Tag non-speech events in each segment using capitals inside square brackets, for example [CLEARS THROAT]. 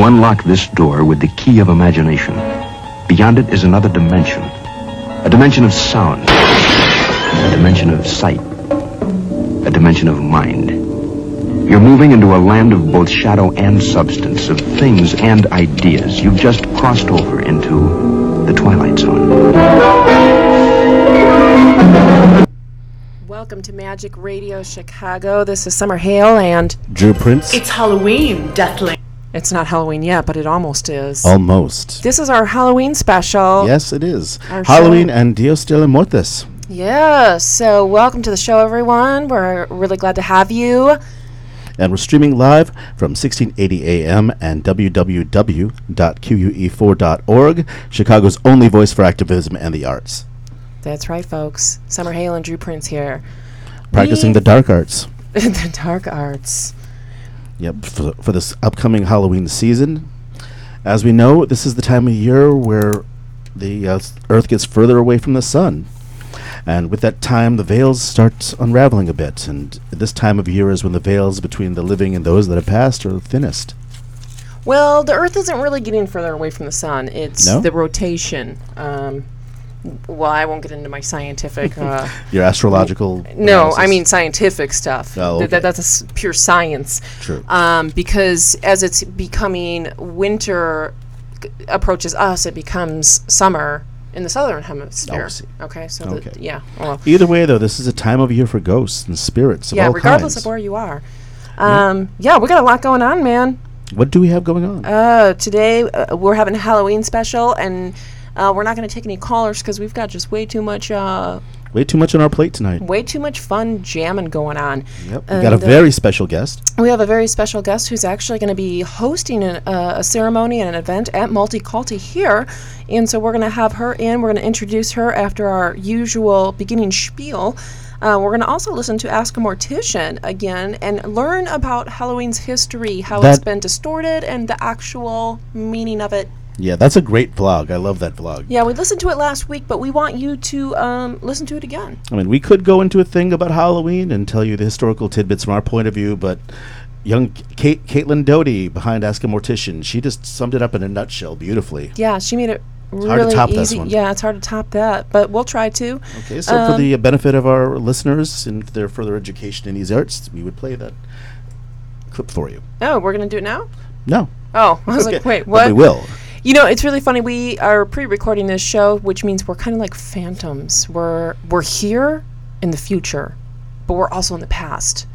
You unlock this door with the key of imagination. Beyond it is another dimension. A dimension of sound. A dimension of sight. A dimension of mind. You're moving into a land of both shadow and substance, of things and ideas. You've just crossed over into the Twilight Zone. Welcome to Magic Radio Chicago. This is Summer Hale, and Drew Prince. It's Halloween, Deathling. It's not Halloween yet, but it almost is. Almost. This is our Halloween special. Yes, it is. Our Halloween show. and Dios de la Muertes. Yeah, so welcome to the show, everyone. We're really glad to have you. And we're streaming live from 1680 AM and www.que4.org, Chicago's only voice for activism and the arts. That's right, folks. Summer Hale and Drew Prince here. Practicing We- the dark arts. [LAUGHS] the dark arts. Yep, for, for this upcoming Halloween season. As we know, this is the time of year where the uh, Earth gets further away from the sun. And with that time, the veils start unraveling a bit. And this time of year is when the veils between the living and those that have passed are thinnest. Well, the Earth isn't really getting further away from the sun. It's No? the rotation. Um, well, I won't get into my scientific. Uh, [LAUGHS] Your astrological. No, I mean scientific stuff. Oh, okay. that, that's pure science. True. Um, because as it's becoming winter g- approaches us, it becomes summer in the southern hemisphere. Oh, see. Okay, so Okay. The, yeah, well, Either way, though, this is a time of year for ghosts and spirits of yeah. Regardless kinds. of where you are, um, yeah, we got a lot going on, man. What do we have going on? Uh, today uh, we're having a Halloween special, and uh, we're not going to take any callers because we've got just way too much, uh, Way too much on our plate tonight. way too much fun jamming going on. Yep. We got a uh, very special guest. We have a very special guest who's actually going to be hosting an, uh, a ceremony and an event at Multiculti here. And so we're going to have her in. We're going to introduce her after our usual beginning spiel. Uh, we're going to also listen to Ask a Mortician again and learn about Halloween's history, how it's been distorted, and the actual meaning of it. Yeah, that's a great vlog. I love that vlog. Yeah, we listened to it last week, but we want you to um, listen to it again. I mean, we could go into a thing about Halloween and tell you the historical tidbits from our point of view, but young Kate, Caitlin Doughty behind Ask a Mortician, she just summed it up in a nutshell beautifully. Yeah, she made it really hard to top this easy. one. Yeah, it's hard to top that, but we'll try to. Okay, so for the benefit of our listeners and their further education in these arts, we would play that clip for you. Oh, we're going to do it now? No. Oh, [LAUGHS] I was Okay, like, wait, but what? we will. You know, it's really funny. We are pre-recording this show, which means we're kind of like phantoms. We're we're here in the future, but we're also in the past.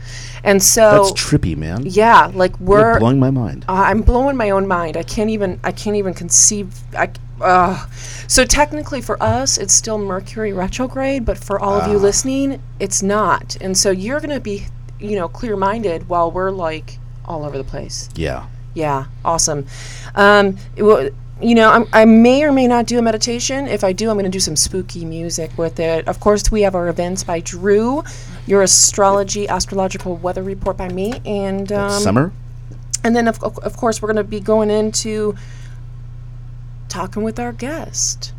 And so, That's trippy, man. yeah, like You're we're. blowing my mind. uh, I'm blowing my own mind. I can't even. I can't even conceive. I. Uh. So technically, for us, it's still Mercury retrograde, but for all Ah. of you listening, it's not. And so you're gonna be, you know, clear-minded while we're like all over the place. Yeah. Yeah, awesome. Um, wa- you know, I'm, I may or may not do a meditation. If I do, I'm going to do some spooky music with it. Of course, we have our events by Drew, your astrology, astrological weather report by me, and um, Summer? and then of, of of course we're going to be going into talking with our guest.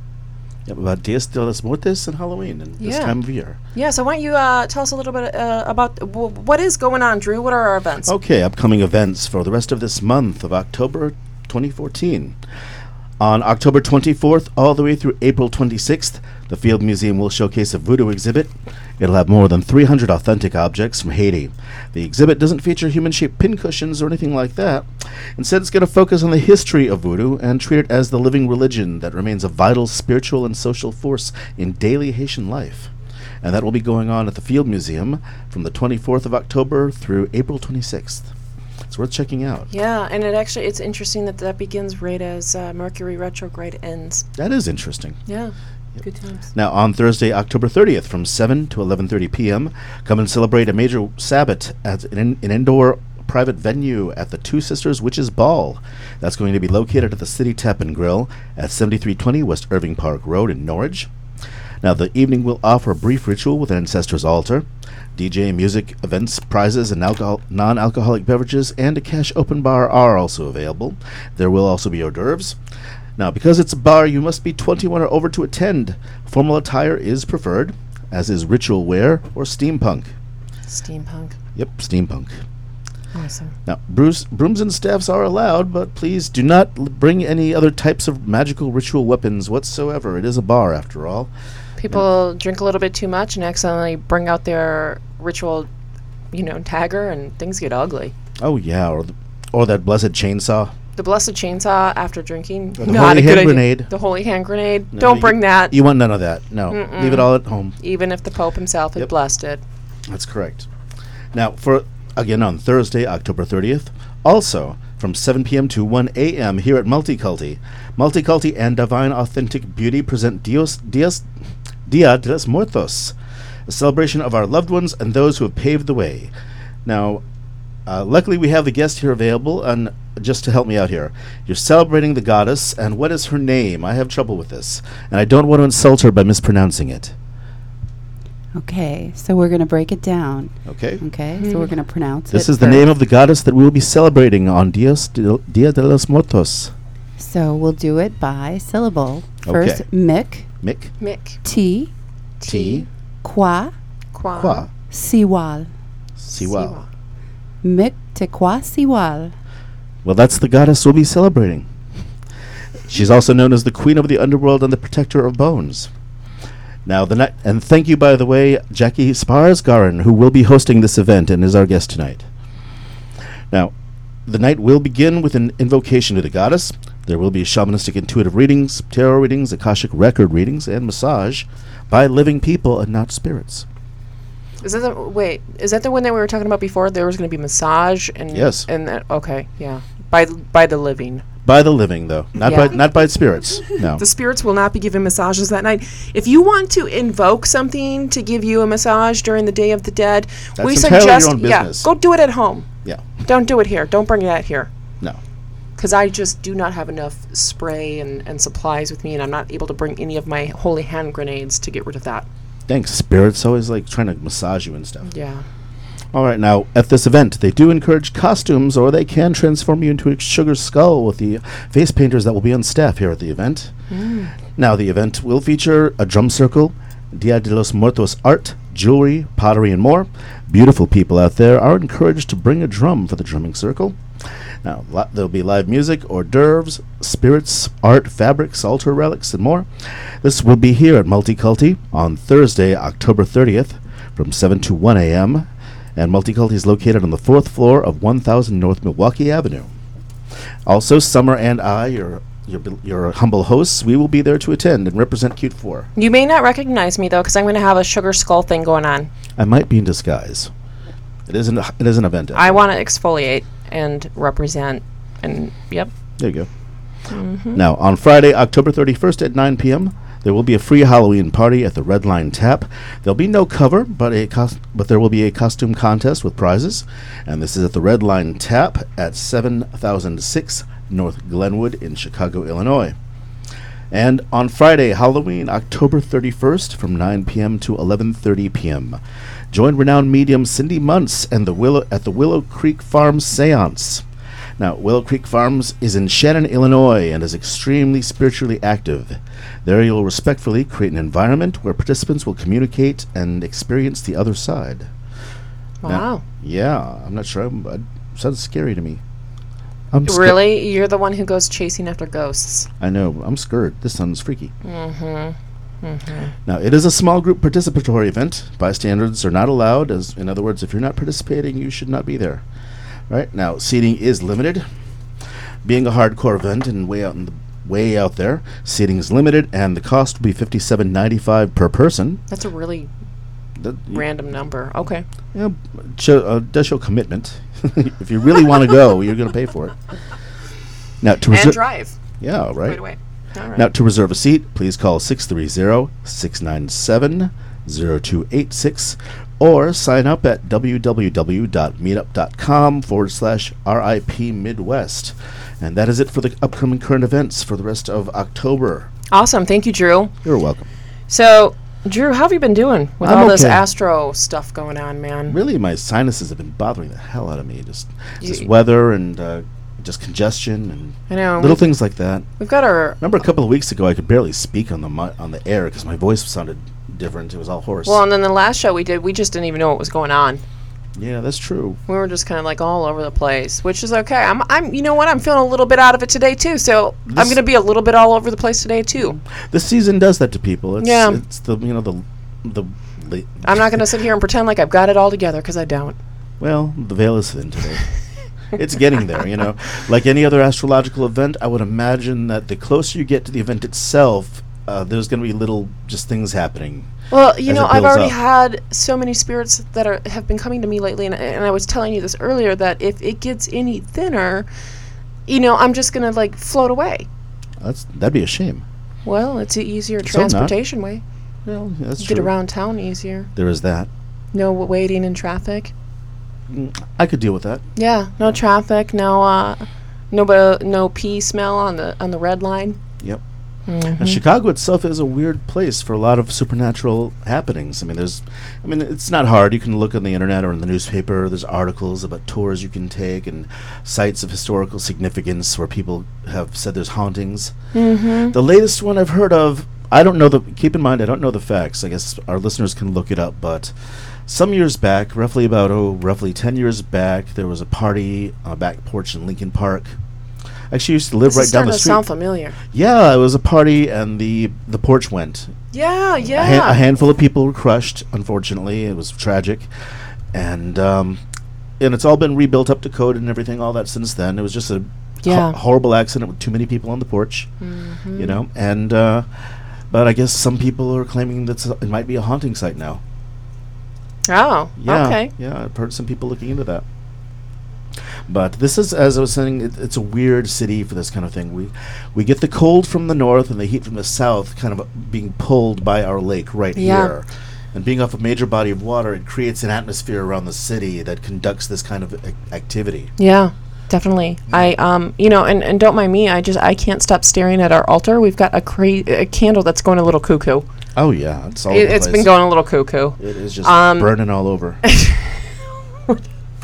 Yep, about Dias de los Muertes and Halloween and this time of year. Yeah, so why don't you uh, tell us a little bit uh, about w- what is going on, Drew? What are our events? Okay, upcoming events for the rest of this month of October 2014. On October 24th, all the way through April 26th, the Field Museum will showcase a voodoo exhibit. It'll have more than 300 authentic objects from Haiti. The exhibit doesn't feature human shaped pincushions or anything like that. Instead, it's going to focus on the history of voodoo and treat it as the living religion that remains a vital spiritual and social force in daily Haitian life. And that will be going on at the Field Museum from the 24th of October through April 26th. It's worth checking out. Yeah, and it actually it's interesting that that begins right as uh, Mercury retrograde ends. That is interesting. Yeah, good times. Now, on Thursday, October 30th, from 7 to 11:30 p.m., come and celebrate a major Sabbath at an, in- an indoor private venue at the Two Sisters Witches Ball. That's going to be located at the City Tap and Grill at 7320 West Irving Park Road in Norridge. Now, the evening will offer a brief ritual with an ancestor's altar, DJ, music, events, prizes, and alcohol, non-alcoholic beverages, and a cash open bar are also available. There will also be hors d'oeuvres. Now, because it's a bar, you must be 21 or over to attend. Formal attire is preferred, as is ritual wear or steampunk. Steampunk. Yep, steampunk. Awesome. Now, Bruce, brooms and staffs are allowed, but please do not l- bring any other types of magical ritual weapons whatsoever. It is a bar, after all. People drink a little bit too much and accidentally bring out their ritual, you know, tagger, and things get ugly. Oh yeah, or the, or that blessed chainsaw. The blessed chainsaw after drinking. The not holy a good hand idea. grenade. The holy hand grenade. No, Don't bring that. You want none of that. No, leave it all at home. even if the Pope himself had blessed it. That's correct. Now, for again on Thursday, October 30th, also from 7 p.m. to 1 a.m. here at Multiculti. Multiculti and Divine Authentic Beauty present Dios, Dios, Dia de los Muertos, a celebration of our loved ones and those who have paved the way. Now, uh, luckily we have the guest here available, and just to help me out here, you're celebrating the goddess, and what is her name? I have trouble with this, and I don't want to insult her by mispronouncing it. Okay, so we're going to break it down. Okay. Okay, so we're going to pronounce This is the name of the goddess that we will be celebrating on Dios de, Dia de los Muertos. So we'll do it by syllable. First, Okay. Mick, Mick, Mick. T, T, Qua, Qua. Qua, Siwal. Siwa. Mick te Qua Siwal. Well, that's the goddess we'll be celebrating. She's also known as the Queen of the Underworld and the Protector of Bones. Now, the night, and thank you, by the way, Jackie Sparsgaren, who will be hosting this event and is our guest tonight. Now, the night will begin with an invocation to the goddess. There will be shamanistic intuitive readings, tarot readings, Akashic record readings, and massage by living people and not spirits. Is that the wait? Is that the one that we were talking about before? There was going to be massage and Yes. and that okay, yeah, by by the living. By the living, though, not Yeah. by not by spirits. [LAUGHS] No. The spirits will not be giving massages that night. If you want to invoke something to give you a massage during the Day of the Dead, we That's entirely your suggest own yeah, business. go do it at home. Yeah. Don't do it here. Don't bring that here. No. Because I just do not have enough spray and, and supplies with me, and I'm not able to bring any of my holy hand grenades to get rid of that. Thanks. Spirits always like trying to massage you and stuff. Yeah. All right, now at this event, they do encourage costumes, or they can transform you into a sugar skull with the face painters that will be on staff here at the event. Mm. Now, the event will feature a drum circle, Dia de los Muertos art, jewelry, pottery, and more. Beautiful people out there are encouraged to bring a drum for the drumming circle. Now, li- there'll be live music, hors d'oeuvres, spirits, art, fabrics, altar relics, and more. This will be here at Multiculti on Thursday, October 30th, from 7 to 1 a.m. And Multiculti is located on the fourth floor of 1000 North Milwaukee Avenue. Also, Summer and I, your your, your humble hosts, we will be there to attend and represent Que4. You may not recognize me though, because I'm going to have a sugar skull thing going on. I might be in disguise. It is an, it is an event. I want to exfoliate and represent, and yep. There you go. Mm-hmm. Now, on Friday, October 31st at 9 p.m., there will be a free Halloween party at the Red Line Tap. There'll be no cover, but a cos- but there will be a costume contest with prizes, and this is at the Red Line Tap at 7006 North Glenwood in Chicago, Illinois. And on Friday, Halloween, October 31st, from 9 p.m. to 11:30 p.m., join renowned medium Cindy Muntz and the Willow at the Willow Creek Farm Séance. Now, Willow Creek Farms is in Shannon, Illinois, and is extremely spiritually active. There, you'll respectfully create an environment where participants will communicate and experience the other side. Now- Wow. yeah, I'm not sure. It sounds scary to me. I'm sca- Really? You're the one who goes chasing after ghosts. I know. I'm scared. This sounds freaky. Mm-hmm. mm-hmm. Now, it is a small group participatory event. Bystanders are not allowed. As in other words, if you're not participating, you should not be there. Right now, seating is limited. Being a hardcore event and way out in the way out there, seating is limited, and the cost will be fifty-seven ninety-five per person. That's a really That random number. Okay. yeah, show, uh, does show commitment. [LAUGHS] if you really want to go, you're going to pay for it. Now to And drive yeah, right right. away. All right. Now, to reserve a seat, please call 630 697 0286 or sign up at www.meetup.com forward slash RIP Midwest. And that is it for the upcoming current events for the rest of October. awesome. Thank you, Drew. You're welcome. So, Drew, how have you been doing with I'm all this okay. astro stuff going on, man? Really, my sinuses have been bothering the hell out of me. Just, just You- weather and uh, just congestion and I know. little things like that. we've got our. Remember a couple of weeks ago, I could barely speak on the mi- on the air because my voice sounded different. It was all hoarse. Well, and then the last show we did, we just didn't even know what was going on. Yeah, that's true. We were just kind of like all over the place, which is okay. I'm, I'm, you know what? I'm feeling a little bit out of it today too. So I'm going to be a little bit all over the place today too. The season does that to people. It's, Yeah. It's the you know the the. the I'm not going to sit here and pretend like I've got it all together because I don't. Well, the veil is thin today. it's getting there, you know. Like any other astrological event, I would imagine that the closer you get to the event itself, uh, there's going to be little just things happening. Well, you know, I've already up. had so many spirits that are have been coming to me lately, and, and I was telling you this earlier that if it gets any thinner, you know, I'm just gonna like float away. That's that'd be a shame. Well, it's an easier So not. transportation way. Well, that's Get true. around town easier. There is that. No waiting in traffic. I could deal with that. Yeah, no traffic, no uh, no bu- no pee smell on the on the red line. Yep. Mm-hmm. And Chicago itself is a weird place for a lot of supernatural happenings. I mean, there's, I mean, it's not hard. You can look on the internet or in the newspaper. There's articles about tours you can take and sites of historical significance where people have said there's hauntings. Mm-hmm. The latest one I've heard of, I don't know the. Keep in mind, I don't know the facts. I guess our listeners can look it up. But some years back, roughly about oh, roughly ten years back, there was a party on a back porch in Lincoln Park. Actually used to live This right down the street. sound familiar. Yeah, it was a party, and the the porch went. Yeah, yeah. A, han- a handful of people were crushed. Unfortunately, it was tragic, and um, and it's all been rebuilt up to code and everything. All that since then. It was just a ho- Yeah. horrible accident with too many people on the porch. Mhm. You know, and uh, but I guess some people are claiming that it might be a haunting site now. Oh, Yeah, okay. yeah, I've heard some people looking into that. But this is, as I was saying, it, it's a weird city for this kind of thing. We we get the cold from the north and the heat from the south, kind of being pulled by our lake right Yeah. here. And being off a major body of water, it creates an atmosphere around the city that conducts this kind of ac- activity. Yeah, definitely. I um, you know, and, and don't mind me. I just I can't stop staring at our altar. We've got a cra- a candle that's going a little cuckoo. Oh yeah, it's all. It, it's been going a little cuckoo. It is just Um, burning all over. [LAUGHS]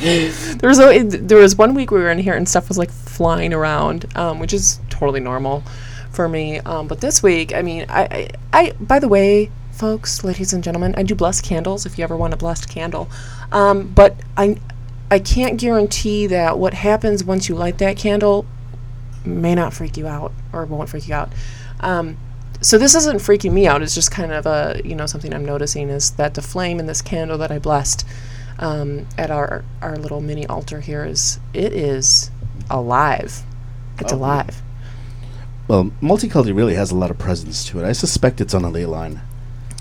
[LAUGHS] There was a, there was one week we were in here and stuff was like flying around, um, which is totally normal for me. Um, but this week, I mean, I, I, I by the way, folks, ladies and gentlemen, I do bless candles. If you ever want a blessed candle, um, but I I can't guarantee that what happens once you light that candle may not freak you out or won't freak you out. Um, so this isn't freaking me out. It's just kind of a you know something I'm noticing is that the flame in this candle that I blessed um, at our our little mini altar here is it is alive. It's Oh, alive. Well, multiculti really has a lot of presence to it. I suspect it's on a ley line.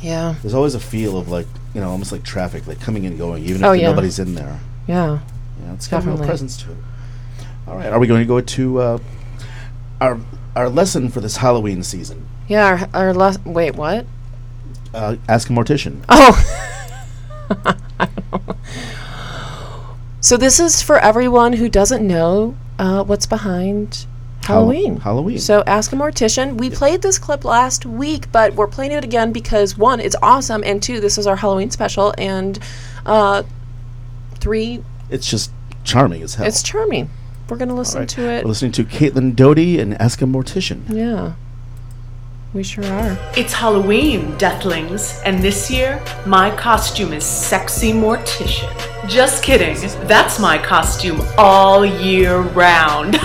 Yeah. There's always a feel of like you know, almost like traffic, like coming and going, even Oh, if yeah. nobody's in there. Yeah. Yeah, it's got a real Definitely. presence to it. All right, are we going to go to uh, our our lesson for this Halloween season? Yeah. Our, our les- wait. What? Uh, ask a mortician. Oh. [LAUGHS] [LAUGHS] so this is for everyone who doesn't know uh, what's behind Hall- Halloween. Halloween. So ask a mortician. We played this clip last week, but we're playing it again because one, it's awesome, and two, this is our Halloween special, and uh, three, It's just charming as hell. it's charming. We're gonna listen right, to it. We're listening to Caitlin Doughty and Ask a Mortician. Yeah, we sure are. It's Halloween, Deathlings, and this year, my costume is Sexy Mortician. Just kidding, that's my costume all year round.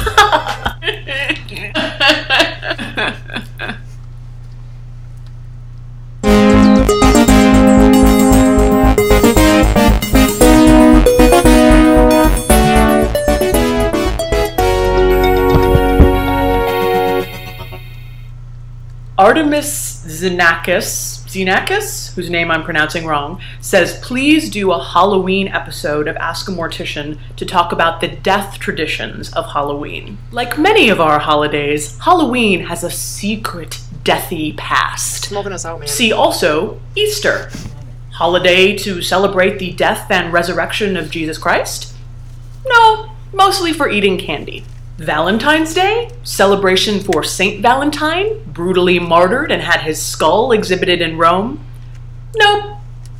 [LAUGHS] Artemis Xenakis, Xenakis, whose name I'm pronouncing wrong, says, please do a Halloween episode of Ask a Mortician to talk about the death traditions of Halloween. Like many of our holidays, Halloween has a secret deathy past. Smoking us out, man. See also Easter, holiday to celebrate the death and resurrection of Jesus Christ? No, mostly for eating candy. Valentine's Day, celebration for Saint Valentine, brutally martyred and had his skull exhibited in Rome? Nope,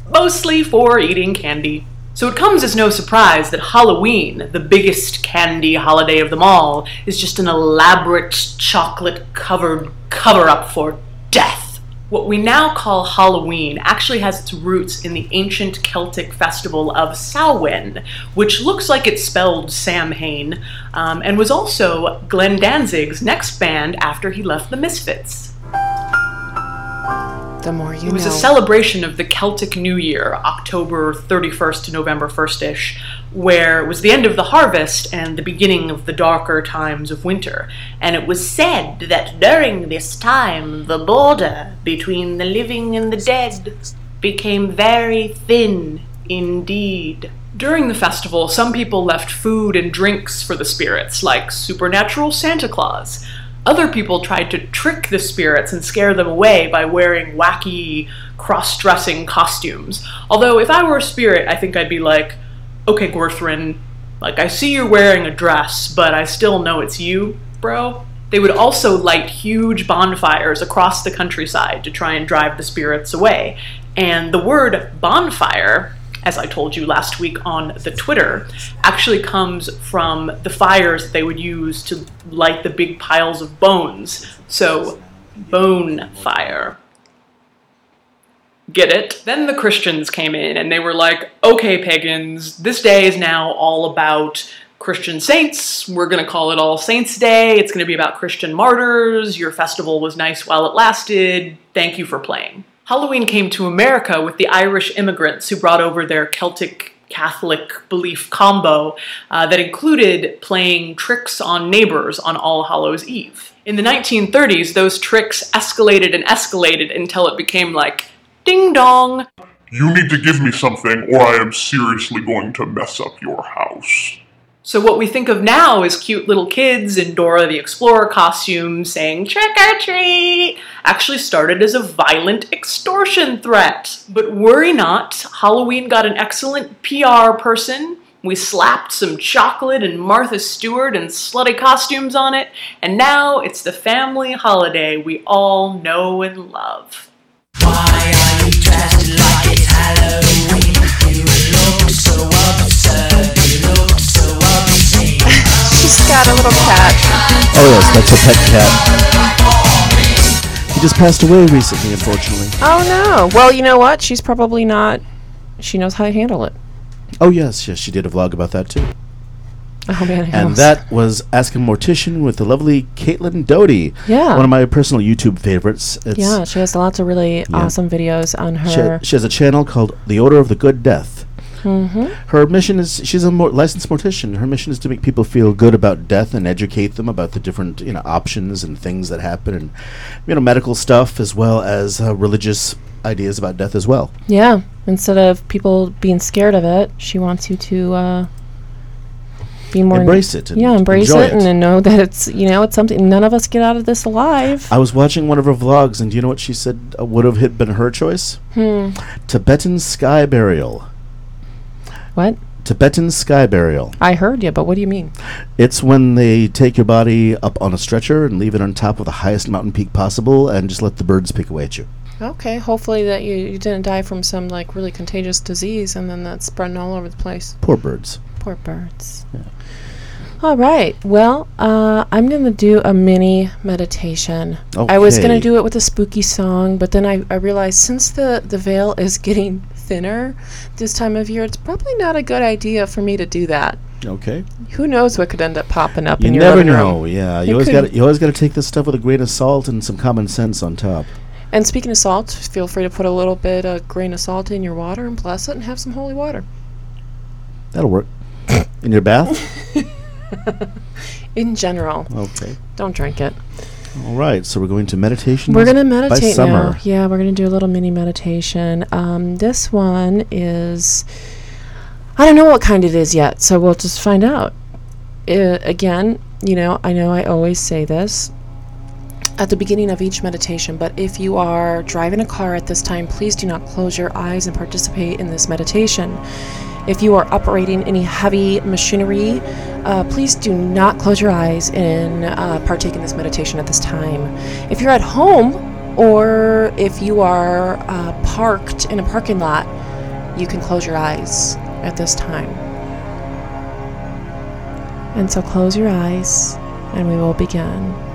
mostly for eating candy. So it comes as no surprise that Halloween, the biggest candy holiday of them all, is just an elaborate chocolate covered cover up for death. What we now call Halloween actually has its roots in the ancient Celtic festival of Samhain, which looks like it's spelled Samhain, um, and was also Glenn Danzig's next band after he left the Misfits. The more you It was know. a celebration of the Celtic New Year, October 31st to November 1st ish, where it was the end of the harvest and the beginning of the darker times of winter. And it was said that during this time, the border between the living and the dead became very thin indeed. During the festival, some people left food and drinks for the spirits, like supernatural Santa Claus. Other people tried to trick the spirits and scare them away by wearing wacky, cross dressing costumes. Although, if I were a spirit, I think I'd be like, okay, Gorthrin, like, I see you're wearing a dress, but I still know it's you, bro. They would also light huge bonfires across the countryside to try and drive the spirits away. And the word bonfire as I told you last week on the Twitter, actually comes from the fires they would use to light the big piles of bones. So, bone fire. Get it? Then the Christians came in and they were like, okay, pagans, this day is now all about Christian saints. We're going to call it All Saints Day. It's going to be about Christian martyrs. Your festival was nice while it lasted. Thank you for playing. Halloween came to America with the Irish immigrants who brought over their Celtic Catholic belief combo uh, that included playing tricks on neighbors on All Hallows Eve. In the 1930s, those tricks escalated and escalated until it became like ding dong. You need to give me something, or I am seriously going to mess up your house. So, what we think of now is cute little kids in Dora the Explorer costumes saying trick or treat actually started as a violent extortion threat. But worry not, Halloween got an excellent PR person. We slapped some chocolate and Martha Stewart and slutty costumes on it, and now it's the family holiday we all know and love. She's got a little cat. Oh yes, that's her pet cat. He just passed away recently, unfortunately. Oh no. Well, you know what? She's probably not. She knows how to handle it. Oh yes, yes, she did a vlog about that too. Oh man. And that was Ask a Mortician with the lovely Caitlin Doughty. Yeah. One of my personal YouTube favorites. It's, Yeah, she has lots of really awesome videos on She, her. she has a channel called The Order of the Good Death. Mm-hmm. Her mission is she's a mor- licensed mortician. Her mission is to make people feel good about death and educate them about the different you know options and things that happen and you know medical stuff as well as uh, religious ideas about death as well. Yeah. Instead of people being scared of it, she wants you to uh, be more Embrace it and yeah, embrace it, and, then know that it's you know it's something none of us get out of this alive. I was watching one of her vlogs and do you know what she said uh, would have hit been her choice? Hmm. Tibetan sky burial. What? Tibetan sky burial. I heard you, but what do you mean? It's when they take your body up on a stretcher and leave it on top of the highest mountain peak possible and just let the birds pick away at you. Okay, hopefully that you, you didn't die from some like really contagious disease and then that's spreading all over the place. Poor birds. Poor birds. All right. Well, uh, I'm going to do a mini meditation. Okay. I was going to do it with a spooky song, but then I, I realized since the, the veil is getting thinner this time of year, it's probably not a good idea for me to do that. Okay. Who knows what could end up popping up You in your never know. room? Yeah, It you always got you always got to take this stuff with a grain of salt and some common sense on top. And speaking of salt, feel free to put a little bit, a grain of salt in your water and bless it and have some holy water. That'll work. In your bath? [LAUGHS] In general, Okay. don't drink it. All right. So we're going to meditation. We're gonna by meditate summer. now. Yeah, we're gonna do a little mini meditation. Um, this one is, I don't know what kind it is yet, so we'll just find out. Uh, again, you know, I know I always say this at the beginning of each meditation, but if you are driving a car at this time, please do not close your eyes and participate in this meditation. If you are operating any heavy machinery, uh, please do not close your eyes and uh, partake in this meditation at this time. If you're at home or if you are uh, parked in a parking lot, you can close your eyes at this time. And so close your eyes and we will begin.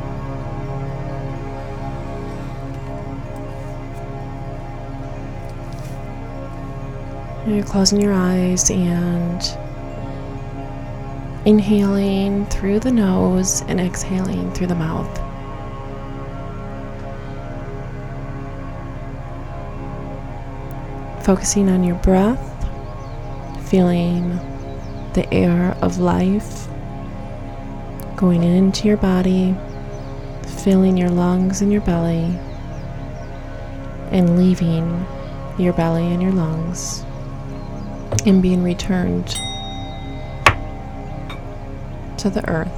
You're closing your eyes and inhaling through the nose and exhaling through the mouth. Focusing on your breath, feeling the air of life going into your body, filling your lungs and your belly, and leaving your belly and your lungs, and being returned to the earth.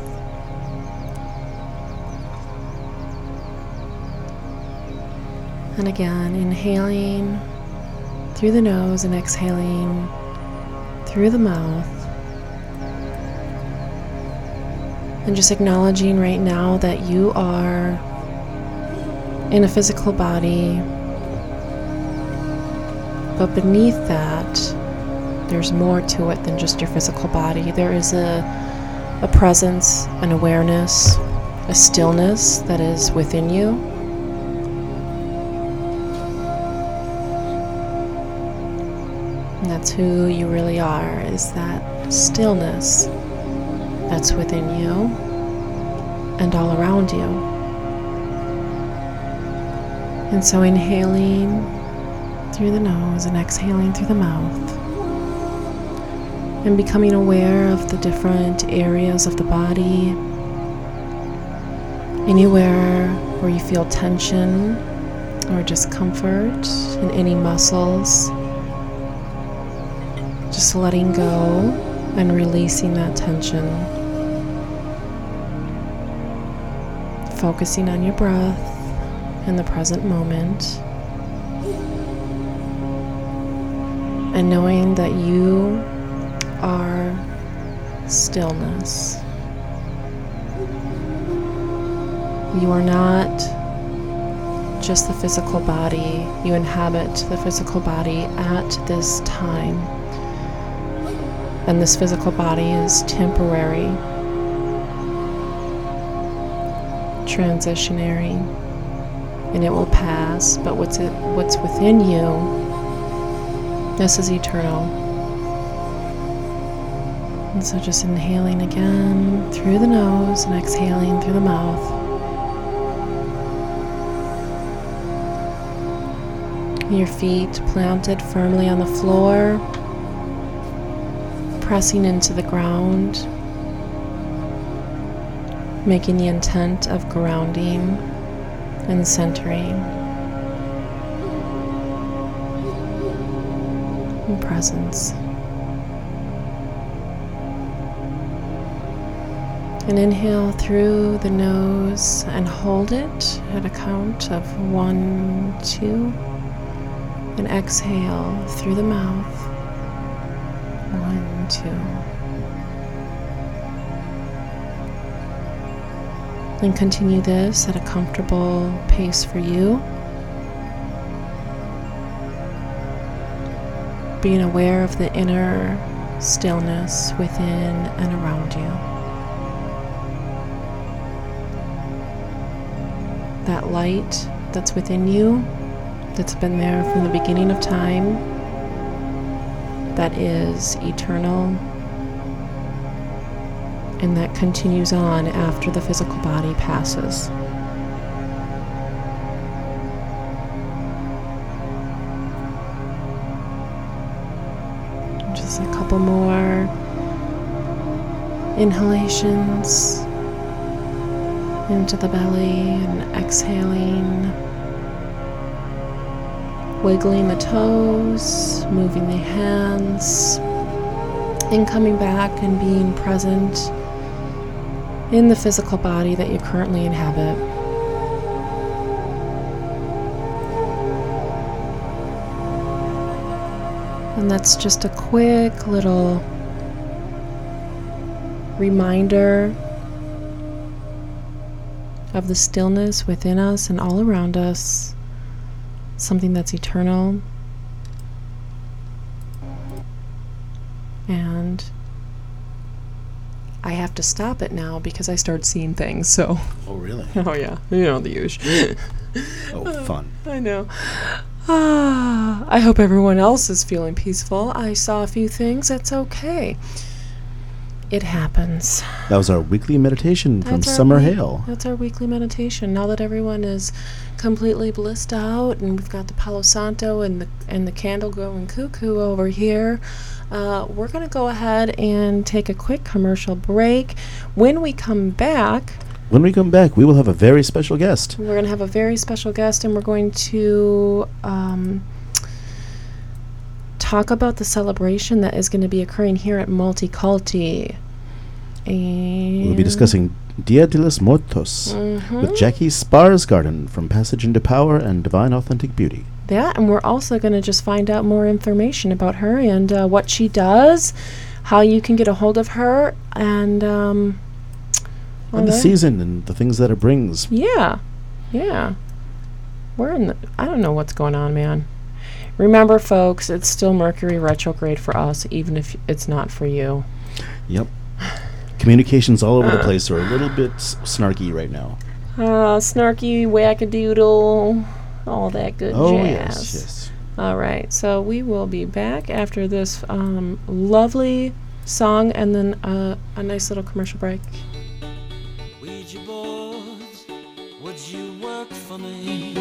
And again, inhaling through the nose and exhaling through the mouth. And just acknowledging right now that you are in a physical body, but beneath that, there's more to it than just your physical body. There is a, a presence, an awareness, a stillness that is within you. And that's who you really are, is that stillness that's within you and all around you. And so inhaling through the nose and exhaling through the mouth. And becoming aware of the different areas of the body. Anywhere where you feel tension or discomfort in any muscles. Just letting go and releasing that tension. Focusing on your breath in the present moment. And knowing that you are stillness. You are not just the physical body, you inhabit the physical body at this time. And this physical body is temporary, transitionary, and it will pass. But what's it, what's within you, this is eternal. And so just inhaling again through the nose and exhaling through the mouth. Your feet planted firmly on the floor pressing into the ground, making the intent of grounding and centering and presence. And inhale through the nose and hold it at a count of one, two, and exhale through the mouth. One, two. And continue this at a comfortable pace for you. Being aware of the inner stillness within and around you. Light that's within you, that's been there from the beginning of time, that is eternal and that continues on after the physical body passes. Just a couple more inhalations into the belly and exhaling wiggling the toes, moving the hands, and coming back and being present in the physical body that you currently inhabit. And that's just a quick little reminder of the stillness within us and all around us something that's eternal. And I have to stop it now because I start seeing things. So, Oh, really? [LAUGHS] oh yeah, you know the usual. [LAUGHS] Oh, fun. I know. Ah, I hope everyone else is feeling peaceful. I saw a few things. That's okay. It happens. That was our weekly meditation from That's our Summer week- Hale. That's our weekly meditation. Now that everyone is completely blissed out, and we've got the Palo Santo and the and the candle going cuckoo over here, uh, we're gonna go ahead and take a quick commercial break. When we come back, When we come back, we will have a very special guest. we're gonna have a very special guest, and we're going to. Um, Talk about the celebration that is going to be occurring here at Multiculti. And We'll be discussing Dia de los Muertos Mhm. with Jackie Sparsgarden from Passage into Power and Divine Authentic Beauty. that, and we're also going to just find out more information about her and uh, what she does, how you can get a hold of her, and um, and the season and the things that it brings. Yeah, yeah. We're in. The, I don't know what's going on, man. Remember, folks, it's still Mercury retrograde for us, even if it's not for you. Yep. Communications all over the Uh. place are a little bit s- snarky right now. Uh, snarky, wackadoodle, all that good Oh, jazz. yes, yes. All right, so we will be back after this um, lovely song and then uh, a nice little commercial break. Ouija boards, would you work for me?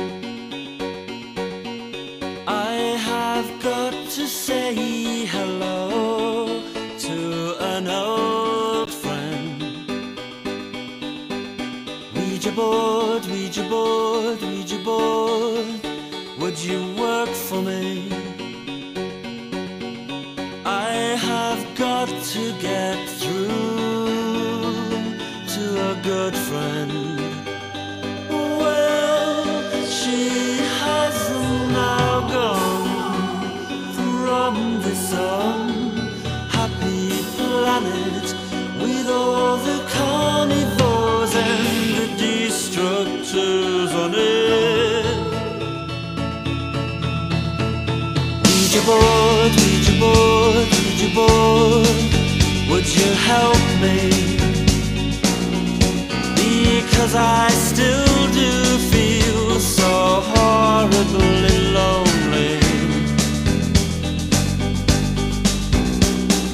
I have got to say hello to an old Ouija board, Ouija board, Ouija board, would you work for me? I have got to get through to a good friend. Well, she help me? Because I still do feel so horribly lonely.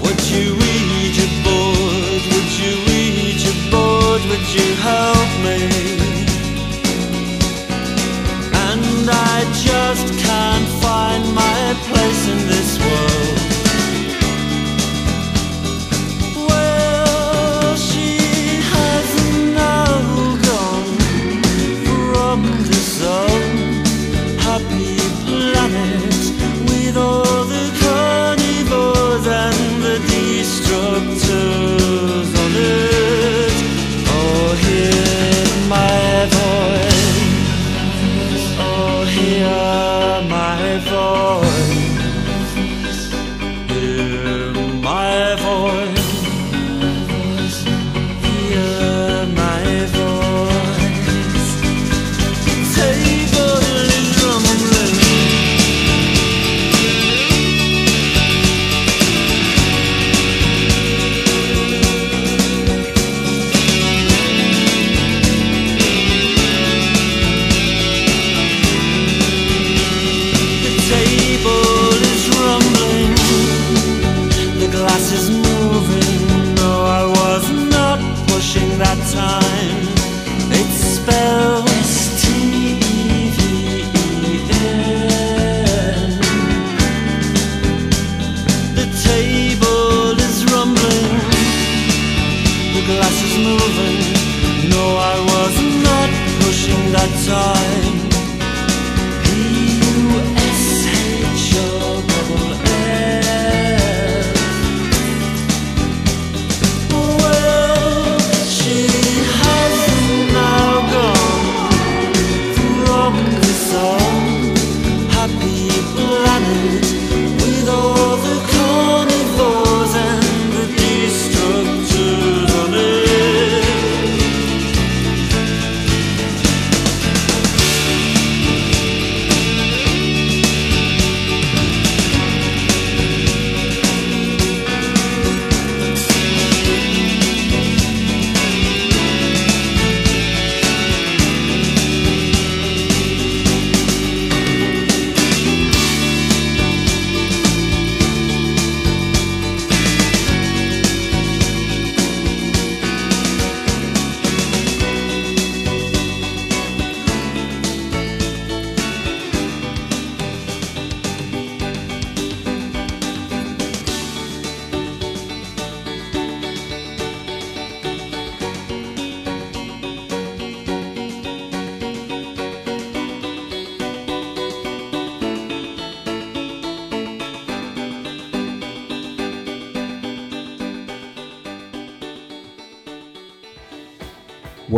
Would you Ouija board, would you Ouija board, would you help me? And I just can't find my place in this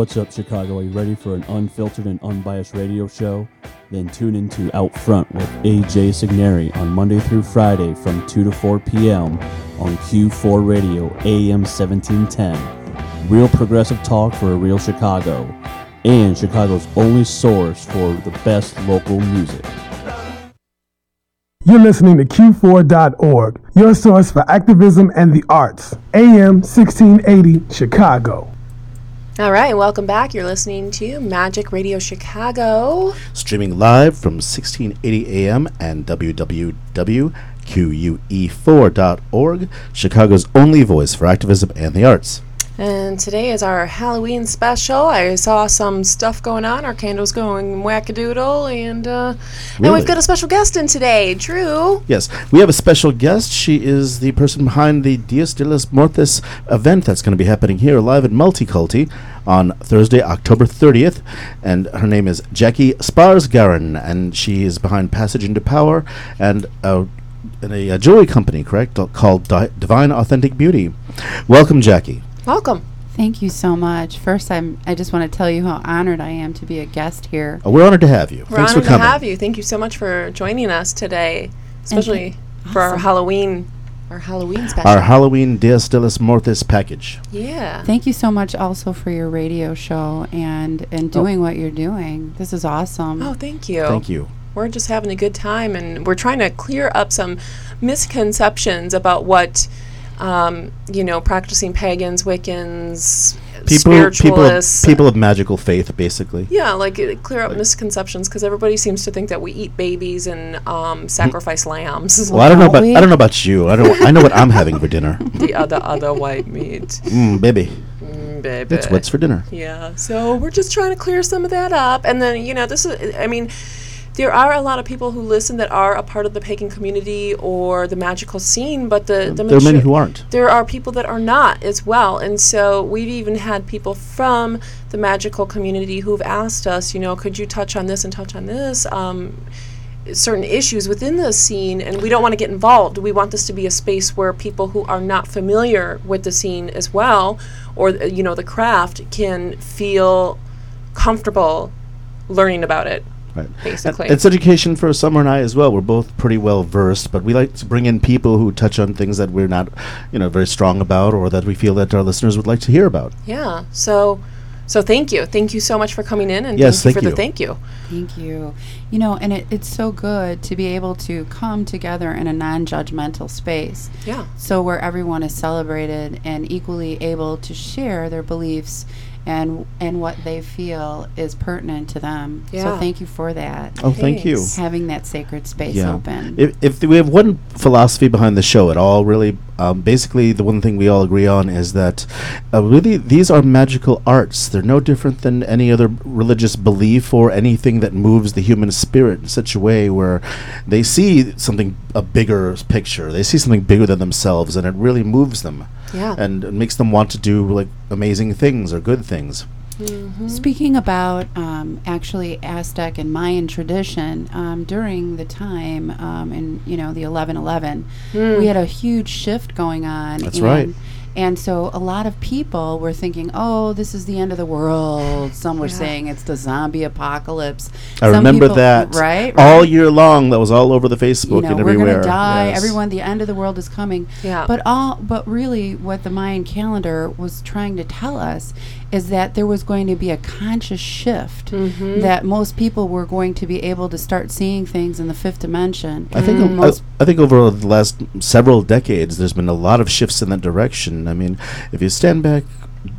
What's up, Chicago? Are you ready for an unfiltered and unbiased radio show? Then tune into Out Front with AJ Signeri on Monday through Friday from 2 to 4 p.m. on Que4 Radio AM 1710. Real progressive talk for a real Chicago. And Chicago's only source for the best local music. You're listening to Que4.org, your source for activism and the arts. AM 1680, Chicago. All right, welcome back. You're listening to Magick Radio Chicago. Streaming live from 1680 AM and www.que4.org, Chicago's only voice for activism and the arts. And today is our Halloween special. I saw some stuff going on. Our candle's going wackadoodle, and uh, and we've got a special guest in today. Drew. Yes, we have a special guest. She is the person behind the Dias de los Muertos event that's going to be happening here live at Multiculti on Thursday, October 30th. And her name is Jackie Sparsgaren, and she is behind Passage into Power and uh, in a, uh jewelry company, correct, called Di- Divine Authentic Beauty. Welcome, Jackie. Welcome. Thank you so much. First, I'm. I just want to tell you how honored I am to be a guest here. Uh, we're honored to have you. We're Thanks honored for coming. to have you. Thank you so much for joining us today, especially for our. Halloween, our Halloween special. Our Halloween Dias de los Muertos package. yeah. Thank you so much also for your radio show and and doing what you're doing. This is awesome. Oh, thank you. Thank you. We're just having a good time, and we're trying to clear up some misconceptions about what, um, you know, practicing pagans, Wiccans, People, people, of, spiritualists. people of magical faith, basically. yeah, like uh, clear up misconceptions because everybody seems to think that we eat babies and um, sacrifice lambs. [LAUGHS] Well, I don't know about we? I don't know about you. I don't. I know what I'm having for dinner. [LAUGHS] the other other white meat, Mm, baby, mm, baby. that's what's for dinner. Yeah, so we're just trying to clear some of that up. And then, you know, this is, I mean, there are a lot of people who listen that are a part of the pagan community or the magical scene, but the, the There are many who aren't. There are people that are not as well. And so we've even had people from the magical community who've asked us, you know, could you touch on this and touch on this? Um, certain issues within the scene and we don't want to get involved we want this to be a space where people who are not familiar with the scene as well or uh, you know the craft can feel comfortable learning about it Right. basically It's education for Summer and I as well. We're both pretty well versed, but we like to bring in people who touch on things that we're not, you know, very strong about, or that we feel that our listeners would like to hear about. yeah so so thank you thank you so much for coming in and Yes, thank you thank for you. the thank you Thank you. You know, and it, it's so good to be able to come together in a non-judgmental space. yeah So where everyone is celebrated and equally able to share their beliefs and and what they feel is pertinent to them. Yeah. So thank you for that. Oh, thank you. Having that sacred space Yeah. open. If, if we have one philosophy behind the show at all, really, um, basically the one thing we all agree on is that uh, really these are magical arts. They're no different than any other religious belief or anything that moves the human spirit in such a way where they see something, a bigger picture. They see something bigger than themselves, and it really moves them. Yeah. And it makes them want to do like amazing things or good things. Speaking about um, actually Aztec and Mayan tradition, um, during the time um, in you know the 1111, we had a huge shift going on. That's and, right. And so a lot of people were thinking, "Oh, this is the end of the world." Some were saying it's the zombie apocalypse. I Some remember people- that right? all year long. That was all over the Facebook you know, and we're everywhere. gonna die. Yes. Everyone, the end of the world is coming. Yeah. But all, but really, what the Mayan calendar was trying to tell us is that there was going to be a conscious shift. Mm-hmm. That most people were going to be able to start seeing things in the fifth dimension. I think And o- most I, I think over the last several decades, there's been a lot of shifts in that direction. I mean, if you stand back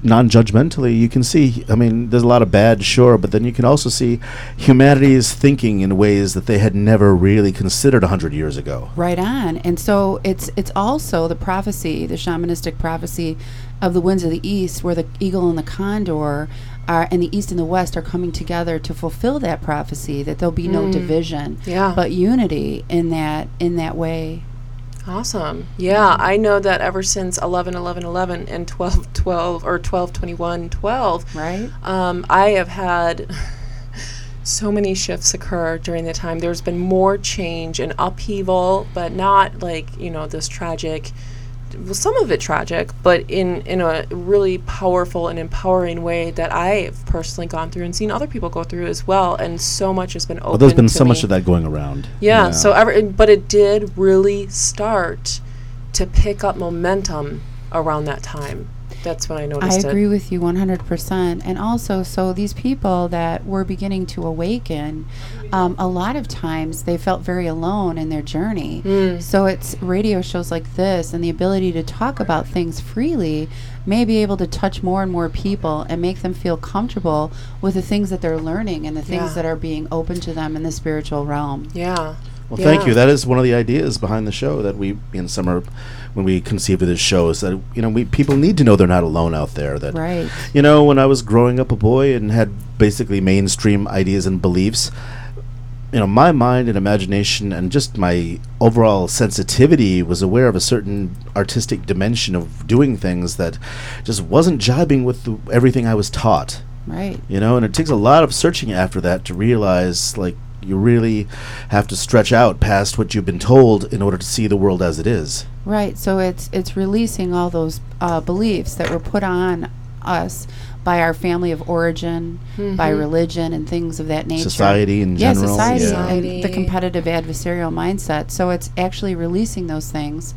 non-judgmentally, you can see. I mean, there's a lot of bad, sure, but then you can also see humanity is thinking in ways that they had never really considered a hundred years ago. Right on. And so it's it's also the prophecy, the shamanistic prophecy of the winds of the east, where the eagle and the condor are and the east and the west are coming together to fulfill that prophecy that there'll be no division, Yeah. but unity in that in that way. Awesome. Yeah, I know that ever since 11 11 11 and 12 [LAUGHS] 12 or 12 21 12, Right? um, I have had [LAUGHS] so many shifts occur during the time. There's been more change and upheaval, but not like, you know, this tragic well, some of it tragic, but in in a really powerful and empowering way that I've personally gone through and seen other people go through as well. And so much has been open. Well, there's been so much of that going around. Yeah. So ever, but it did really start to pick up momentum around that time. That's when I noticed. I agree it. with you 100%. And also, so these people that were beginning to awaken, um, a lot of times they felt very alone in their journey. So it's radio shows like this and the ability to talk about things freely may be able to touch more and more people and make them feel comfortable with the things that they're learning and the things Yeah. that are being open to them in the spiritual realm. Yeah. Well, thank you. That is one of the ideas behind the show that we in summer when we conceived of this show is that you know we people need to know they're not alone out there. That Right. you know when I was growing up a boy and had basically mainstream ideas and beliefs, you know my mind and imagination and just my overall sensitivity was aware of a certain artistic dimension of doing things that just wasn't jibing with the, everything I was taught Right. you know and it takes a lot of searching after that to realize like you really have to stretch out past what you've been told in order to see the world as it is Right. So it's it's releasing all those uh, beliefs that were put on us by our family of origin, by religion, and things of that nature. Society in yeah, general, society, yeah. and the competitive adversarial mindset. So it's actually releasing those things.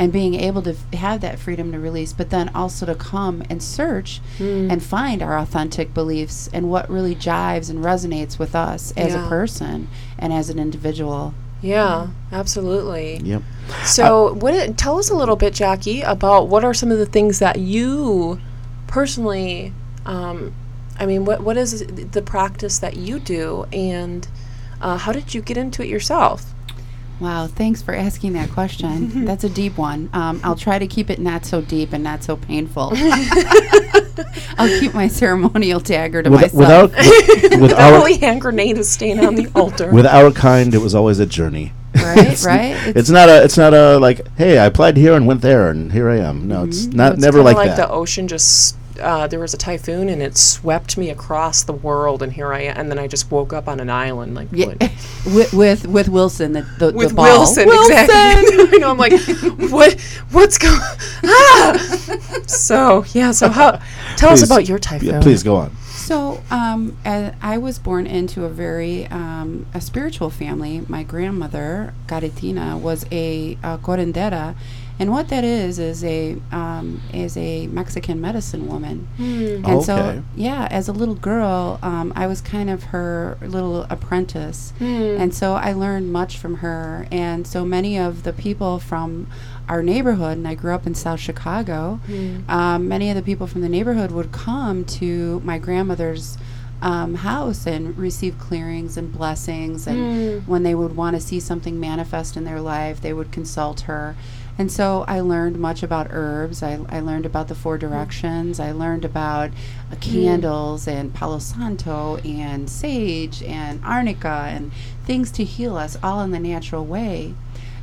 And being able to f- have that freedom to release, but then also to come and search and find our authentic beliefs and what really jives and resonates with us as Yeah. a person and as an individual. Yeah. Absolutely. yep So, what? It, tell us a little bit, Jackie, about what are some of the things that you personally. Um, I mean, what what is the practice that you do, and uh, how did you get into it yourself? Wow, thanks for asking that question. [LAUGHS] That's a deep one. Um, I'll try to keep it not so deep and not so painful. [LAUGHS] [LAUGHS] I'll keep my ceremonial dagger to with, myself. without with The our holy hand grenade is staying on the altar. with our kind it was always a journey right, right. it's not a it's not a like hey i applied here and went there and here i am no it's not It's never like, like that the ocean just. Uh, there was a typhoon and it swept me across the world, and here I am. And then I just woke up on an island, like yeah, what? [LAUGHS] with, with with Wilson, the, the, with the ball. Wilson, exactly. [LAUGHS] I know. I'm like, what? What's going? [LAUGHS] Ah! So yeah. So how? Tell us about your typhoon. yeah, please go on So, um, I was born into a very um, a spiritual family. My grandmother, Caritina, was a, uh curandera, and what that is is a um, is a Mexican medicine woman. And Okay. so, yeah, as a little girl, um, I was kind of her little apprentice, and so I learned much from her. And so many of the people from our neighborhood, and I grew up in South Chicago. Um, many of the people from the neighborhood would come to my grandmother's um, house and receive clearings and blessings. And when they would want to see something manifest in their life, they would consult her. And so I learned much about herbs. I, I learned about the four directions. I learned about uh, candles and Palo Santo and sage and arnica and things to heal us all in the natural way.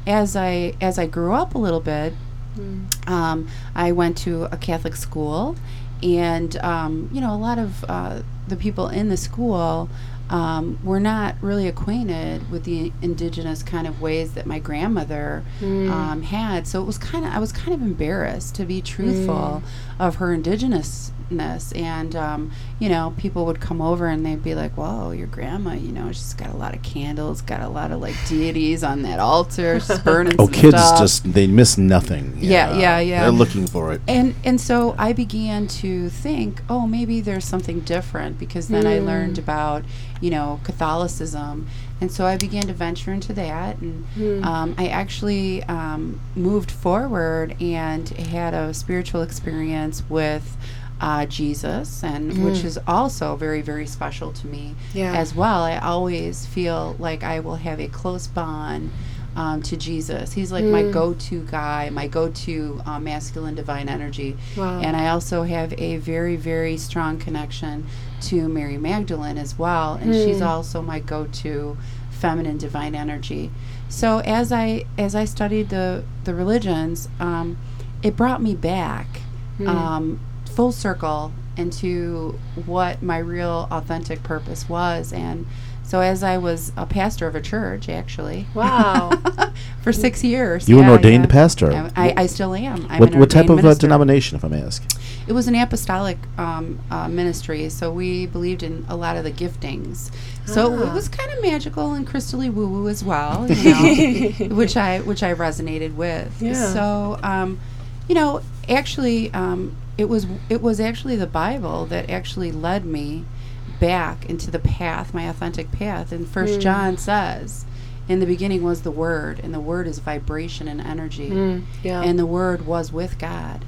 As I as I grew up a little bit, um, I went to a Catholic school, and um, you know a lot of uh, the people in the school um, were not really acquainted with the indigenous kind of ways that my grandmother um, had. So it was kind of I was kind of embarrassed to be truthful of her indigenousness, and um, you know people would come over and they'd be like, "Whoa, your grandma, you know, she's got a lot of candles, got a lot of like deities on that altar, she's [LAUGHS] burning oh some kids stuff." just they miss nothing. Yeah, yeah, yeah. they're looking for it. And and so I began to think, oh, maybe there's something different because then I learned about, you know, Catholicism, and so I began to venture into that, and um, I actually um, moved forward and had a spiritual experience with. Uh, Jesus, and which is also very, very special to me Yeah. as well. I always feel like I will have a close bond um, to Jesus. He's like my go-to guy, my go-to uh, masculine divine energy. Wow. And I also have a very, very strong connection to Mary Magdalene as well, and she's also my go-to feminine divine energy. So as I as I studied the the religions, um, it brought me back um, full circle into what my real authentic purpose was and so as I was a pastor of a church actually Wow. [LAUGHS] for six years. You were an ordained yeah. pastor. I, I, I still am. I'm what an what type of uh, denomination, if I may ask? It was an apostolic um, uh, ministry, so we believed in a lot of the giftings. So it Ah. was kind of magical and crystally woo woo as well, you know, [LAUGHS] which I which I resonated with. Yeah. So, um, you know, actually, um, it was it was actually the Bible that actually led me back into the path, my authentic path. And First John says, "In the beginning was the Word, and the Word is vibration and energy." Mm, yeah. And the Word was with God,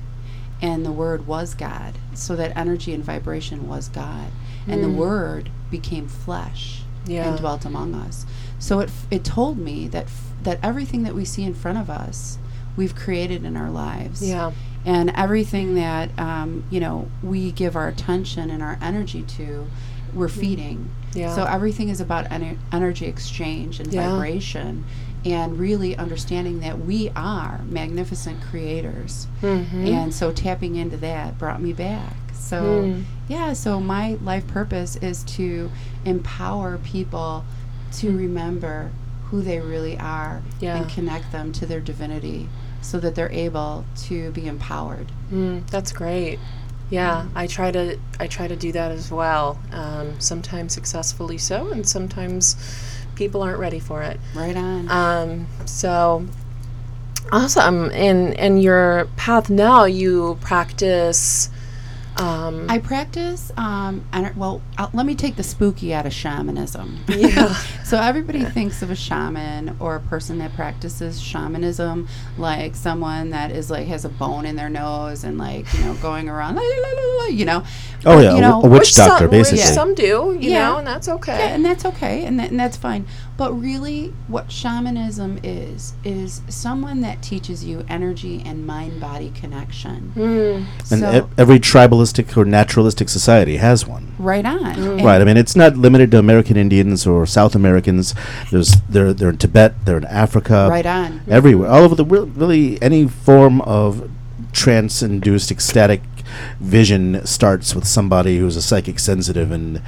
and the Word was God. So that energy and vibration was God, and the Word became flesh Yeah. and dwelt among us. So it f- it told me that f- that everything that we see in front of us, we've created in our lives. yeah. And everything that um, you know we give our attention and our energy to, we're feeding. Yeah. So everything is about ener- energy exchange and Yeah. vibration, and really understanding that we are magnificent creators. Mm-hmm. And so tapping into that brought me back. So Mm. yeah, so my life purpose is to empower people to remember who they really are Yeah. and connect them to their divinity so that they're able to be empowered. Mm, that's great. Yeah, I try to I try to do that as well. Um, sometimes successfully so, and sometimes people aren't ready for it. Right on. Um, so awesome. And in your path now, you practice. Um, I practice. Um, ener- well, uh, let me take the spooky out of shamanism. Yeah. [LAUGHS] so everybody thinks of a shaman or a person that practices shamanism like someone that is like has a bone in their nose and like you know going around, la, la, la, la, la, you know. Oh yeah, you know, a witch which doctor, some, basically. Which some do, you Yeah. know, and that's okay. Yeah, and that's okay, and that, and that's fine. But really, what shamanism is is someone that teaches you energy and mind-body connection. Mm, and so, e- every tribalistic or naturalistic society has one. right on. And- Right. I mean, it's not limited to American Indians or South Americans. There's they're they're in Tibet. They're in Africa. Right on. Everywhere, all over the world. Really, any form of trance-induced ecstatic vision starts with somebody who's a psychic sensitive and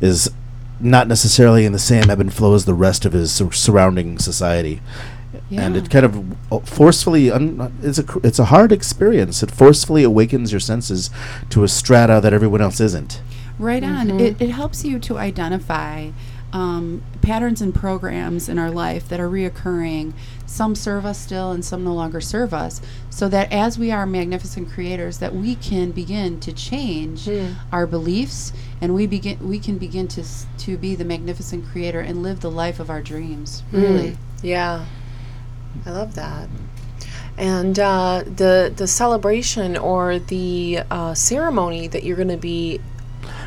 is not necessarily in the same ebb and flow as the rest of his sur- surrounding society. And it kind of uh, forcefully un- it's a cr- it's a hard experience. It forcefully awakens your senses to a strata that everyone else isn't. Right on. It, it helps you to identify um, patterns and programs in our life that are reoccurring. Some serve us still, and some no longer serve us. So that as we are magnificent creators, that we can begin to change our beliefs, and we begin we can begin to to be the magnificent creator and live the life of our dreams. Really. Yeah, I love that. And uh, the the celebration or the uh, ceremony that you're going to be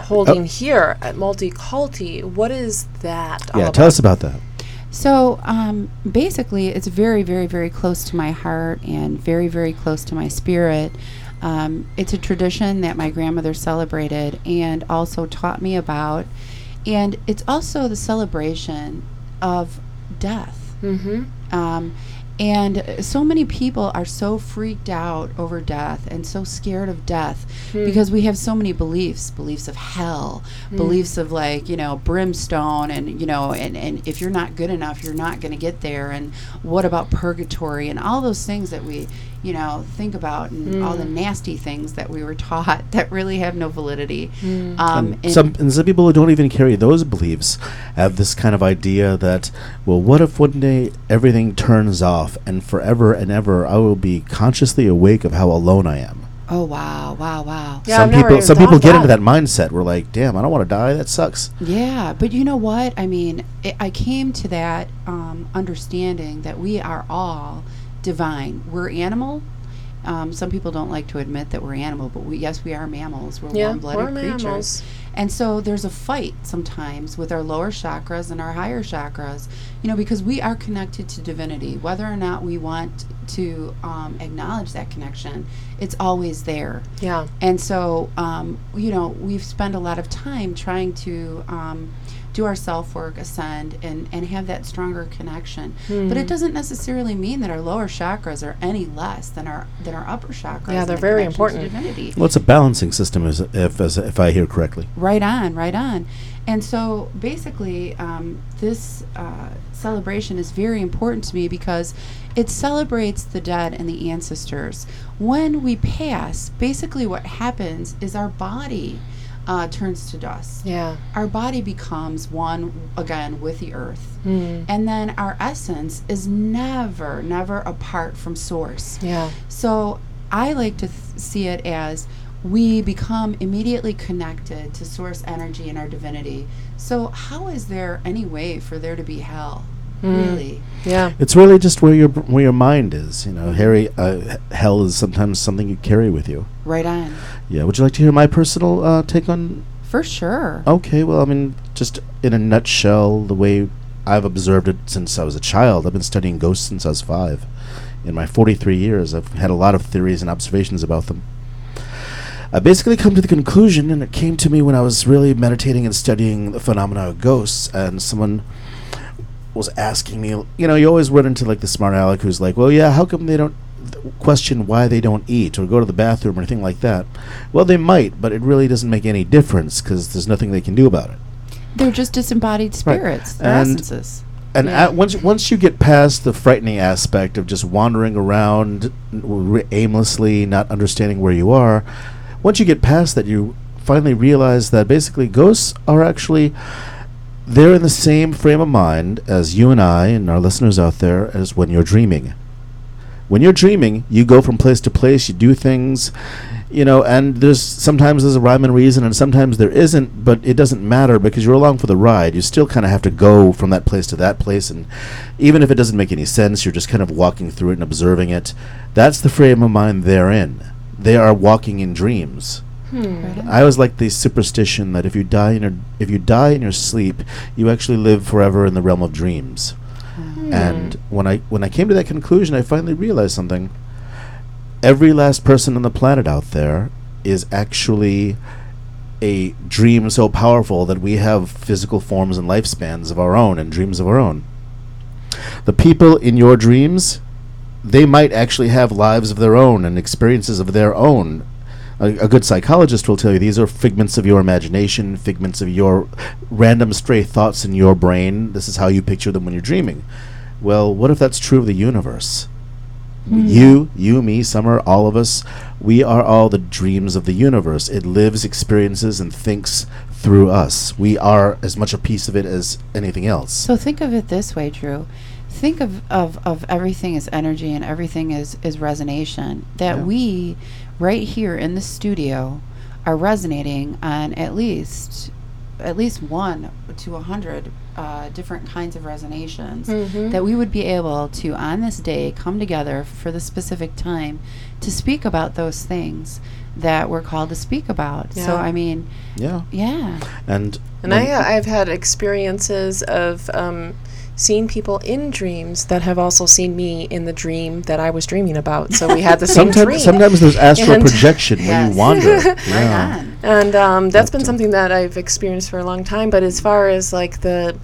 holding here at Multiculti, what is that? all Yeah, about? tell us about that. So um, basically, it's very, very, very close to my heart and very, very close to my spirit. Um, it's a tradition that my grandmother celebrated and also taught me about. And it's also the celebration of death. Mm-hmm. Um, and so many people are so freaked out over death and so scared of death because we have so many beliefs beliefs of hell, beliefs of like, you know, brimstone, and, you know, and, and if you're not good enough, you're not going to get there. And what about purgatory and all those things that we, you know, think about and all the nasty things that we were taught [LAUGHS] that really have no validity. Um, and- some and some people who don't even carry those beliefs have this kind of idea that well what if one day everything turns off and forever and ever I will be consciously awake of how alone I am. oh, wow, wow, wow. Yeah, some people some people get of into that mindset. We're like, damn, I don't want to die. That sucks. Yeah, but you know what? I mean, it, I came to that um, understanding that we are all divine. We're animal. Um, some people don't like to admit that we're animal, but we yes, we are mammals. We're Yeah, warm-blooded we're creatures. mammals. And so there's a fight sometimes with our lower chakras and our higher chakras, you know, because we are connected to divinity. Whether or not we want to um, acknowledge that connection, it's always there. Yeah. And so, um, you know, we've spent a lot of time trying to um, do our self work, ascend, and, and have that stronger connection. But it doesn't necessarily mean that our lower chakras are any less than our than our upper chakras. Yeah, they're very important. Divinity. Well, it's a balancing system, as if as if I hear correctly. Right on, right on. And so basically, um, this uh, celebration is very important to me because it celebrates the dead and the ancestors. When we pass, basically what happens is our body uh, turns to dust. Yeah. Our body becomes one again with the earth. Hmm. And then our essence is never, never apart from source. Yeah. So I like to th- see it as we become immediately connected to source energy and our divinity. So how is there any way for there to be hell? Really? Yeah. It's really just where your where your mind is. You know, Harry. Uh, hell is sometimes something you carry with you. Right on. Yeah. Would you like to hear my personal uh, take on? For sure. Okay. Well, I mean, just in a nutshell, the way I've observed it since I was a child. I've been studying ghosts since I was five. In my 43 years, I've had a lot of theories and observations about them. I basically come to the conclusion, and it came to me when I was really meditating and studying the phenomena of ghosts, and someone was asking me, you know, you always run into like the smart aleck who's like, well, yeah, how come they don't question why they don't eat or go to the bathroom or anything like that? Well, they might, but it really doesn't make any difference because there's nothing they can do about it. They're just disembodied spirits. They're And- essences. And Yeah. once once you get past the frightening aspect of just wandering around aimlessly, not understanding where you are, once you get past that, you finally realize that basically ghosts are actually they're in the same frame of mind as you and I and our listeners out there as when you're dreaming. When you're dreaming, you go from place to place, you do things, you know, and there's sometimes there's a rhyme and reason, and sometimes there isn't, but it doesn't matter because you're along for the ride. You still kind of have to go from that place to that place, and even if it doesn't make any sense, you're just kind of walking through it and observing it. That's the frame of mind they're in. They are walking in dreams. Right. I always like the superstition that if you die in your if you die in your sleep, you actually live forever in the realm of dreams. Hmm. And when I when I came to that conclusion, I finally realized something. Every last person on the planet out there is actually a dream so powerful that we have physical forms and lifespans of our own and dreams of our own. The people in your dreams, they might actually have lives of their own and experiences of their own. A, a good psychologist will tell you these are figments of your imagination, figments of your random stray thoughts in your brain. This is how you picture them when you're dreaming. Well, what if that's true of the universe? Hmm. You, you, me, Summer, all of us, we are all the dreams of the universe. It lives, experiences, and thinks through us. We are as much a piece of it as anything else. So think of it this way, Drew. Think of, of, of everything as energy and everything is, is resonation. That Yeah. we, right here in the studio, are resonating on at least at least one to a hundred uh, different kinds of resonations that we would be able to on this day come together for the specific time to speak about those things that we're called to speak about. So I mean, yeah. yeah. And And I, uh, I've had experiences of um, seeing people in dreams that have also seen me in the dream that I was dreaming about. So we had the same sometimes, dream. sometimes there's astral And- [LAUGHS] projection where Yes. you wander. [LAUGHS] Yeah. and um, that's been But, uh, something that I've experienced for a long time. But as far as like the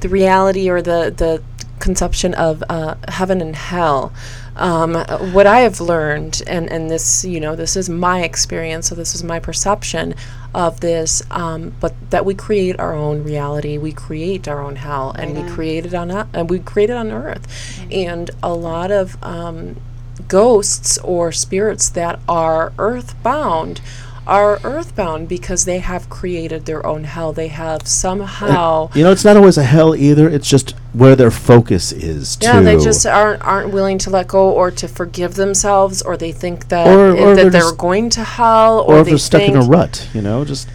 the reality or the the conception of uh, heaven and hell, um, what I have learned, and and this you know this is my experience, so this is my perception of this. Um, but that we create our own reality, we create our own hell, and we Right create it on and we create it on Earth, and a lot of um, ghosts or spirits that are earthbound are earthbound because they have created their own hell. They have somehow You know, it's not always a hell either. It's just where their focus is. yeah, they just aren't aren't willing to let go or to forgive themselves, or they think that Or- it- or they're that they're going to hell, or or, if they they're stuck in a rut, you know, just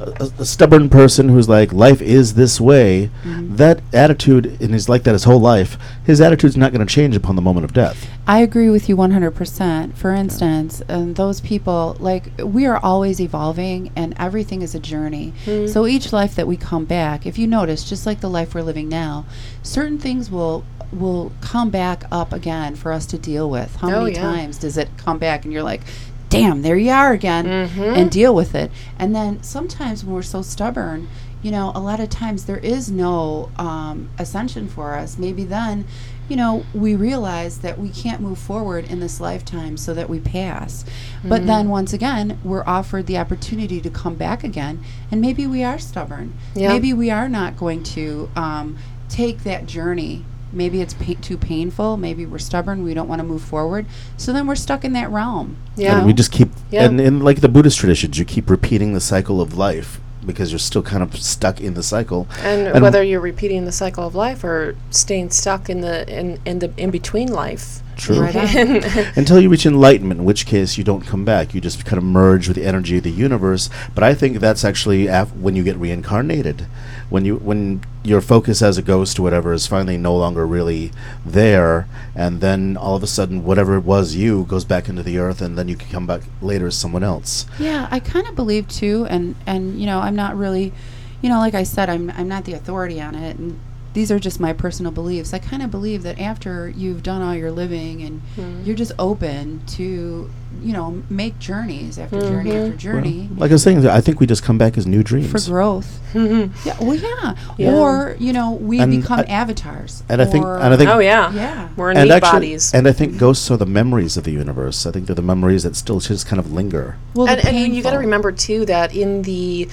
a, a- a stubborn person who's like, life is this way. Mm-hmm. That attitude, and he's like that his whole life. His attitude's not going to change upon the moment of death. I agree with you 100%. For instance, and those people, like, we are always evolving and everything is a journey. So each life that we come back, if you notice, just like the life we're living now, certain things will will come back up again for us to deal with. How Oh, many yeah. times does it come back and you're like, damn, there you are again, and deal with it. And then sometimes when we're so stubborn, you know, a lot of times there is no um, ascension for us. Maybe then, you know, we realize that we can't move forward in this lifetime so that we pass. But then once again, we're offered the opportunity to come back again, and maybe we are stubborn. Yeah. Maybe we are not going to um, take that journey. Maybe it's pa- too painful. Maybe we're stubborn. We don't want to move forward. So then we're stuck in that realm. Yeah. And we just keep, Yeah. and in like the Buddhist traditions, you keep repeating the cycle of life because you're still kind of stuck in the cycle. And, And- whether you're repeating the cycle of life or staying stuck in the in, in the in between life. True. Right. [LAUGHS] Until you reach enlightenment, in which case you don't come back. You just kind of merge with the energy of the universe. But I think that's actually af- when you get reincarnated, when you when your focus as a ghost or whatever is finally no longer really there, and then all of a sudden whatever it was you goes back into the earth, and then you can come back later as someone else. Yeah, I kind of believe too, and and you know, I'm not really, you know, like I said, I'm I'm not the authority on it, and these are just my personal beliefs. I kind of believe that after you've done all your living and mm-hmm. you're just open to, you know, make journeys after journey mm-hmm. after journey. Like I was saying, I think we just come back as new dreams. For growth, [LAUGHS] yeah. Well, yeah. Yeah. Or you know, we And become I- avatars. and I think- and I think- Oh yeah. Yeah. We're in and meat actually, bodies. and I think ghosts are the memories of the universe. I think they're the memories that still just kind of linger. well, and, and you got to remember too that in the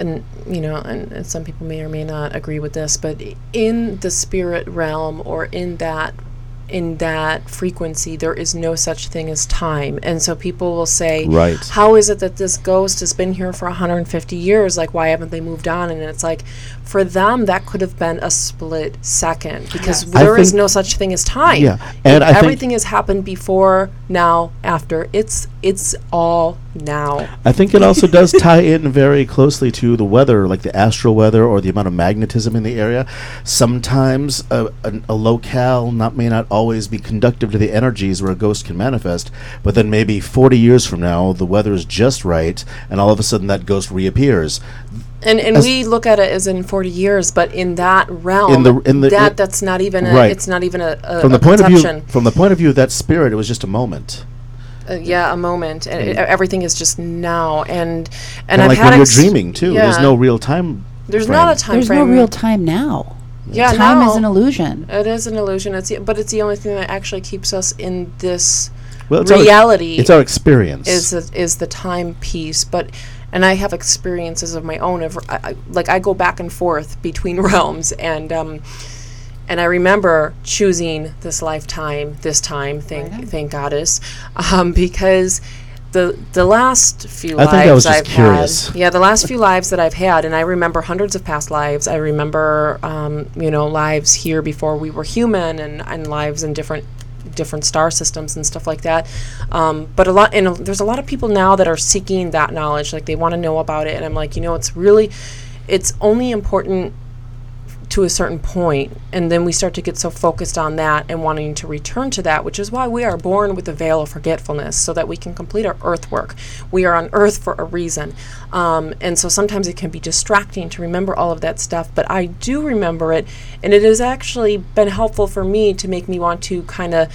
and you know and, and some people may or may not agree with this but in the spirit realm or in that in that frequency there is no such thing as time. And so people will say Right. how is it that this ghost has been here for 150 years? Like why haven't they moved on? And it's like for them that could have been a split second because I there is think- no such thing as time. Yeah, and I think- everything has happened before now after. It's it's all now I think it also does tie in very closely to the weather, like the astral weather or the amount of magnetism in the area. Sometimes a, a, a locale not may not always be conductive to the energies where a ghost can manifest, but then maybe 40 years from now, the weather is just right, and all of a sudden that ghost reappears. And and As- we look at it as in 40 years, but in that realm, In the- in the- that that's not even a, Right. it's not even a, a From the point of view, from the point of view of that spirit, it was just a moment. Uh, yeah, a moment, and it, everything is just now. And And and I've like had when you're dreaming too, there's no real time. there's frame. not a time There's frame. no real time now. Yeah, time now, is an illusion. It is an illusion. It's the- but it's the only thing that actually keeps us in this Well, it's our ex- reality. it's our experience. is the, is the time piece but and i have experiences of my own of I, I, like i go back and forth between [LAUGHS] realms and um and i remember choosing this lifetime this time thank Right thank goddess um because the the last few I lives think I was I've curious. had, yeah, the last few lives that I've had, and I remember hundreds of past lives. I remember, um, you know, lives here before we were human, and, and lives in different different star systems and stuff like that. Um, but a lot, and a- there's a lot of people now that are seeking that knowledge, like they want to know about it. And I'm like, you know, it's really, it's only important to a certain point, and then we start to get so focused on that and wanting to return to that, which is why we are born with a veil of forgetfulness, so that we can complete our earth work. We are on earth for a reason, um, and so sometimes it can be distracting to remember all of that stuff. But I do remember it, and it has actually been helpful for me to make me want to kind of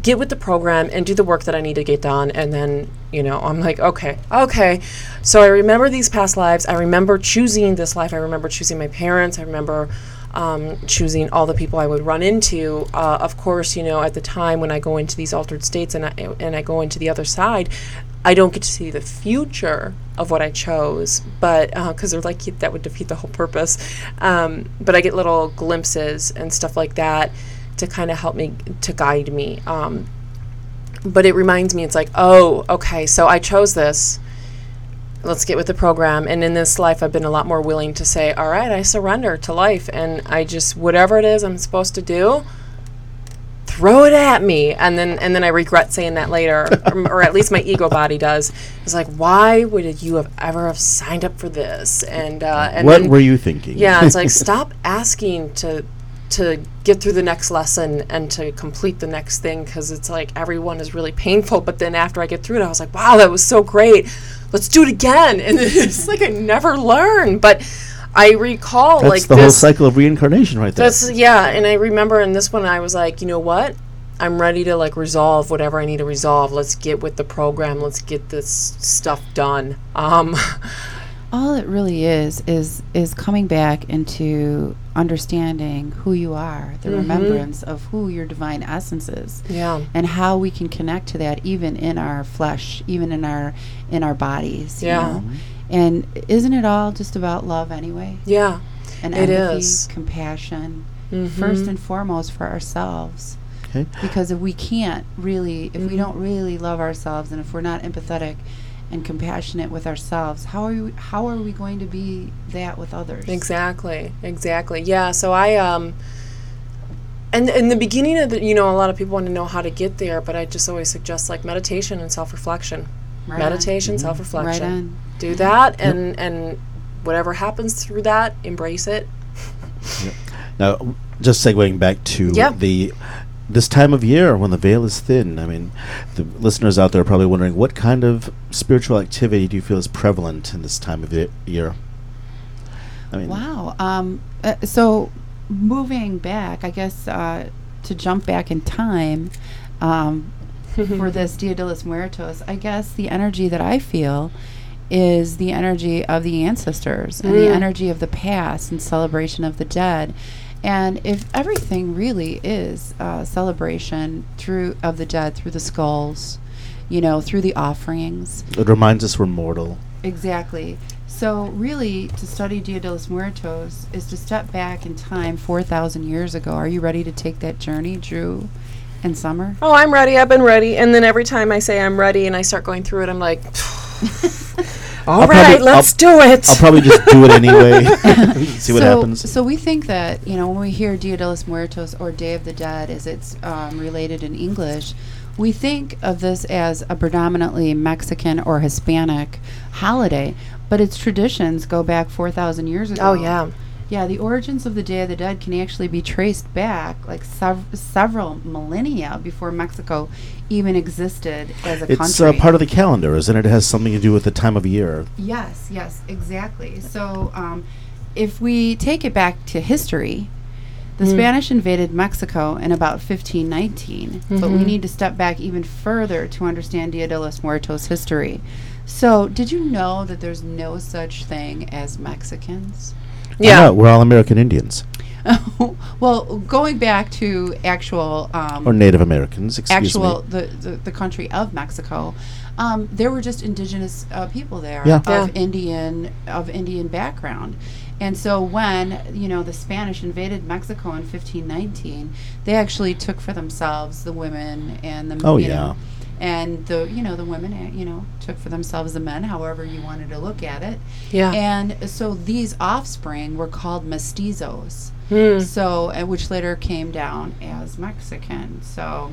get with the program and do the work that I need to get done. And then, you know, I'm like, okay, okay. So I remember these past lives. I remember choosing this life. I remember choosing my parents. I remember um, choosing all the people I would run into. Uh, of course, you know, at the time when I go into these altered states and I, and I go into the other side, I don't get to see the future of what I chose, but because they're like that would defeat the whole purpose. Um, but I get little glimpses and stuff like that to kind of help me to guide me. Um, but it reminds me, it's like, oh, okay, so I chose this. Let's get with the program. And in this life, I've been a lot more willing to say, all right, I surrender to life, and I just whatever it is I'm supposed to do, throw it at me. And then and then I regret saying that later, [LAUGHS] or, or at least my ego body does. It's like, why would you have ever have signed up for this? And uh, and what then- were you thinking? yeah, it's like [LAUGHS] stop asking to to get through the next lesson and to complete the next thing because it's like everyone is really painful. But then after I get through it, I was like, wow, that was so great. Let's do it again. And [LAUGHS] it's like I never learn. But I recall That's like the whole cycle of reincarnation right there. That's yeah, and I remember in this one I was like, you know what? I'm ready to like resolve whatever I need to resolve. Let's get with the program. Let's get this stuff done. Um, [LAUGHS] all it really is is is coming back into understanding who you are, the remembrance of who your divine essence is. Yeah. And how we can connect to that even in our flesh, even in our in our bodies. you Yeah. know? And isn't it all just about love anyway? Yeah. And It empathy, is. compassion, Mhm. first and foremost for ourselves. Okay. Because if we can't really, if Mm-hmm. we don't really love ourselves, and if we're not empathetic and compassionate with ourselves, how are we, how are we going to be that with others? Exactly. Exactly. Yeah. So I um and in the beginning of the you know, a lot of people want to know how to get there, but I just always suggest like meditation and self reflection. Right on. meditation, self Right reflection. on. Do that and and whatever happens through that, embrace it. [LAUGHS] Now, just segueing back to Yep. the this time of year when the veil is thin. I mean, the listeners out there are probably wondering what kind of spiritual activity do you feel is prevalent in this time of the year? I mean, Wow. Um, uh, so moving back, I guess uh, to jump back in time um, [LAUGHS] for this Dia de los Muertos, I guess the energy that I feel is the energy of the ancestors and the Mm. energy of the past and celebration of the dead. And if everything really is a celebration through of the dead through the skulls, you know, through the offerings, it reminds us we're mortal. Exactly. So, really, to study Dia de los Muertos is to step back in time 4,000 years ago. Are you ready to take that journey, Drew and Summer? Oh, I'm ready. I've been ready. And then every time I say I'm ready and I start going through it, I'm like, [LAUGHS] [LAUGHS] all I'll right, probably- let's I'll- do it. I'll probably just do it anyway. [LAUGHS] [LAUGHS] See what so, happens. So, we think that, you know, when we hear Dia de los Muertos or Day of the Dead, as it's um, related in English, we think of this as a predominantly Mexican or Hispanic holiday, but its traditions go back 4,000 years ago. oh, yeah. Yeah, the origins of the Day of the Dead can actually be traced back like sev- several millennia before Mexico even existed as a It's uh, part of the calendar, isn't it? It has something to do with the time of year. yes, yes, exactly. So, um, if we take it back to history, the Spanish invaded Mexico in about 1519, but we need to step back even further to understand Dia de los Muertos history. So, did you know that there's no such thing as Mexicans? Yeah. No, we're all American Indians [LAUGHS] well, going back to actual um, or Native Americans. Excuse actual me. the, the the country of Mexico, um, there were just indigenous uh, people there Yeah. of Yeah. Indian of Indian background. And so when you know the Spanish invaded Mexico in 1519, they actually took for themselves the women and the Oh, yeah. know, and the you know the women uh, you know took for themselves the men, however you wanted to look at it. Yeah. And so these offspring were called mestizos. Hmm. So, uh, which later came down as Mexican. So,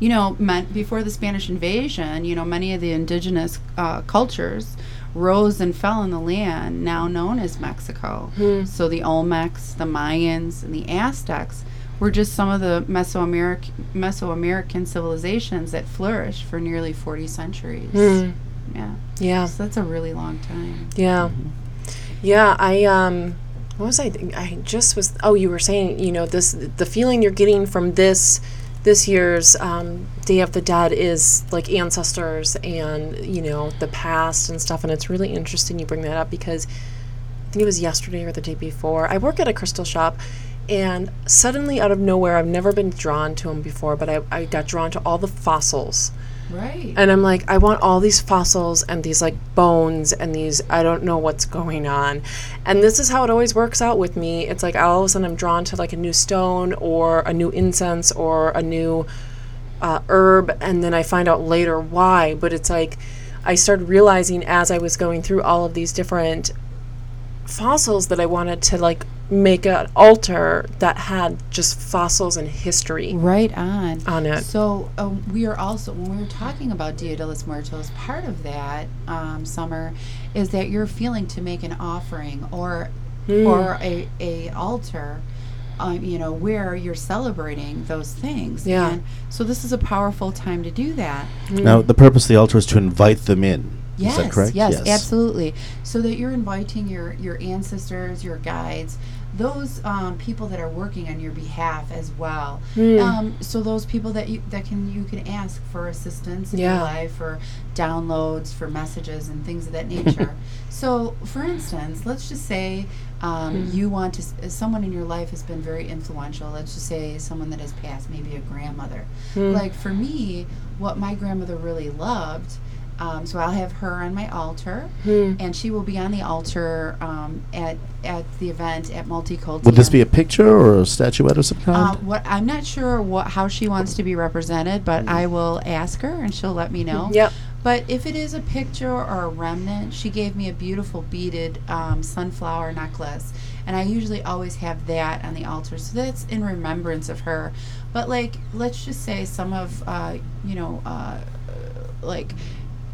you know, meant before the Spanish invasion, you know, many of the indigenous uh, cultures rose and fell in the land now known as Mexico. So the Olmecs, the Mayans, and the Aztecs were just some of the Mesoamerican Mesoamerican civilizations that flourished for nearly 40 centuries. Hmm. Yeah. Yeah. So that's a really long time. Yeah. Yeah, I um what was I think I just was oh you were saying, you know, this the feeling you're getting from this this year's um, Day of the Dead is like ancestors and you know the past and stuff, and it's really interesting you bring that up because I think it was yesterday or the day before. I work at a crystal shop, and suddenly out of nowhere, I've never been drawn to them before, but I, I got drawn to all the fossils Right. and I'm like, I want all these fossils and these like bones and these, I don't know what's going on. And this is how it always works out with me. It's like all of a sudden I'm drawn to like a new stone or a new incense or a new uh, herb, and then I find out later why. But it's like I started realizing as I was going through all of these different fossils that I wanted to like make an altar that had just fossils and history Right on. on it. So um, we are also when we were talking about Dia de los Muertos, part of that um, summer is that you're feeling to make an offering or or a, a altar, um, you know, where you're celebrating those things. Yeah. And so this is a powerful time to do that. Now, the purpose of the altar is to invite them in. Yes, is that correct? yes, absolutely. So that you're inviting your your ancestors, your guides, those um, people that are working on your behalf as well. Hmm. Um, so those people that you that can you can ask for assistance in Yeah. your life, for downloads, for messages, and things of that [LAUGHS] nature. so, for instance, let's just say um, Hmm. you want to. s- Someone in your life has been very influential. Let's just say someone that has passed, maybe a grandmother. Hmm. Like for me, what my grandmother really loved. Um, so I'll have her on my altar, Hmm. and she will be on the altar um, at at the event at Multicultural. Would this be a picture or a statuette of some kind? Uh, what I'm not sure what how she wants to be represented, but I will ask her and she'll let me know. Yep. But if it is a picture or a remnant, she gave me a beautiful beaded um, sunflower necklace, and I usually always have that on the altar, so that's in remembrance of her. But like, let's just say some of uh, you know, uh, like.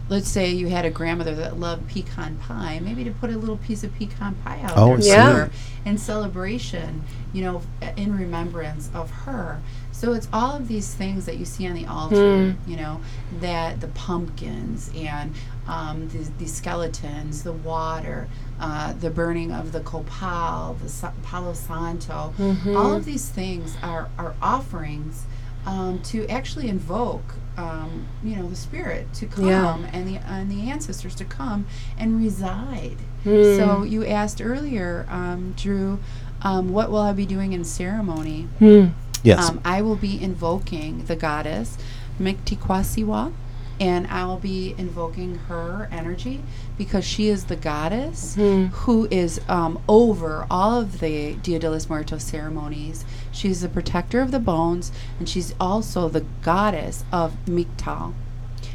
Let's say you had a grandmother that loved pecan pie. Maybe to put a little piece of pecan pie out Oh, there I for see. Yeah. in celebration, you know, in remembrance of her. So it's all of these things that you see on the altar, you know, that the pumpkins and um, the, the skeletons, the water, uh, the burning of the copal, the sa- palo santo, all of these things are, are offerings um, to actually invoke, um, you know, the spirit to come Yeah. and the and the ancestors to come and reside. So you asked earlier, um, Drew, um, what will I be doing in ceremony? yes. Um, I will be invoking the goddess Miktikwasiwa, and I will be invoking her energy because she is the goddess who is um, over all of the Dia de los Muertos ceremonies. She's the protector of the bones, and she's also the goddess of Miktal,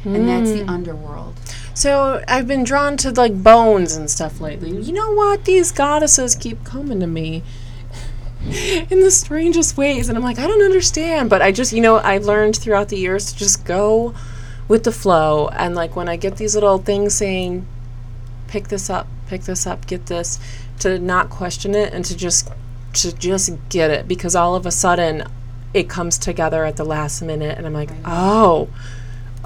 and that's the underworld. So I've been drawn to like bones and stuff lately. You know what? These goddesses keep coming to me [LAUGHS] in the strangest ways, and I'm like, I don't understand. But I just, you know, I learned throughout the years to just go with the flow. And like when I get these little things saying, pick this up, pick this up, get this, to not question it and to just to just get it because all of a sudden it comes together at the last minute and I'm like, oh,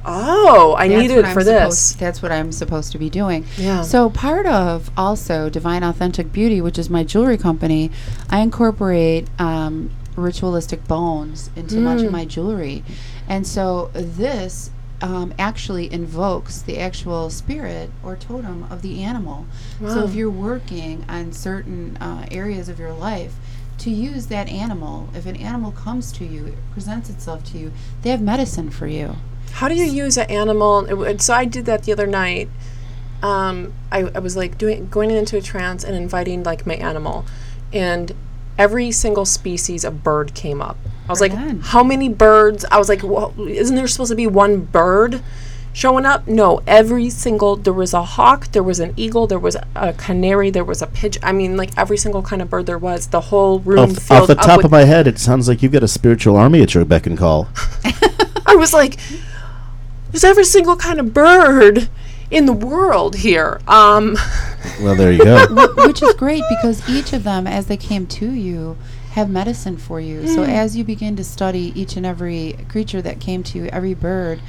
oh, I That's what it I'm for supposed- this. That's what I'm supposed to be doing. Yeah. So part of also Divine Authentic Beauty, which is my jewelry company, I incorporate um, ritualistic bones into much Mm. of my jewelry, and so this. Um, actually invokes the actual spirit or totem of the animal. So if you're working on certain uh, areas of your life, to use that animal, if an animal comes to you, it presents itself to you, they have medicine for you. How do you use an animal? w- So I did that the other night. Um, I, I was like doing going into a trance and inviting like my animal, and every single species of bird came up. I was like, Right on. how many birds? I was like, well, isn't there supposed to be one bird showing up? No, every single. There was a hawk, there was an eagle, there was a canary, there was a pigeon. I mean, like every single kind of bird there was. The whole room off, filled off the up top with of my head, it sounds like you've got a spiritual army at your beck and call. [LAUGHS] I was like, there's every single kind of bird in the world here. Um, [LAUGHS] Well, there you go. which is great because each of them, as they came to you, have medicine for you. So mm. as you begin to study each and every creature that came to you, every bird,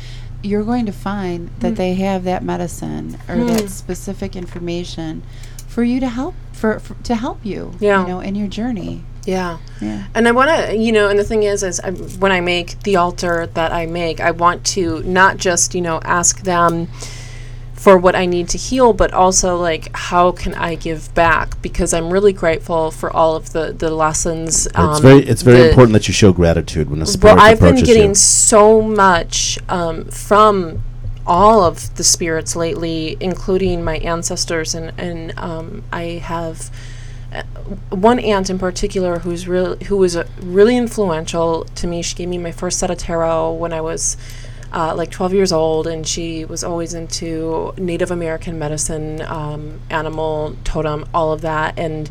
you're going to find that mm. they have that medicine or mm. that specific information for you to help for, for to help you, Yeah. you know, in your journey. yeah. Yeah. And I want to, you know, and the thing is, is I, when I make the altar that I make, I want to not just, you know, ask them for what I need to heal, but also like how can I give back? Because I'm really grateful for all of the the lessons. it's um, very, it's very important that you show gratitude when a spirit Well, I've been getting you. so much um, from all of the spirits lately, including my ancestors, and and um, I have uh, one aunt in particular who's really who was uh, really influential to me. She gave me my first set of tarot when I was. Uh, like 12 years old, and she was always into Native American medicine, um, animal totem, all of that. And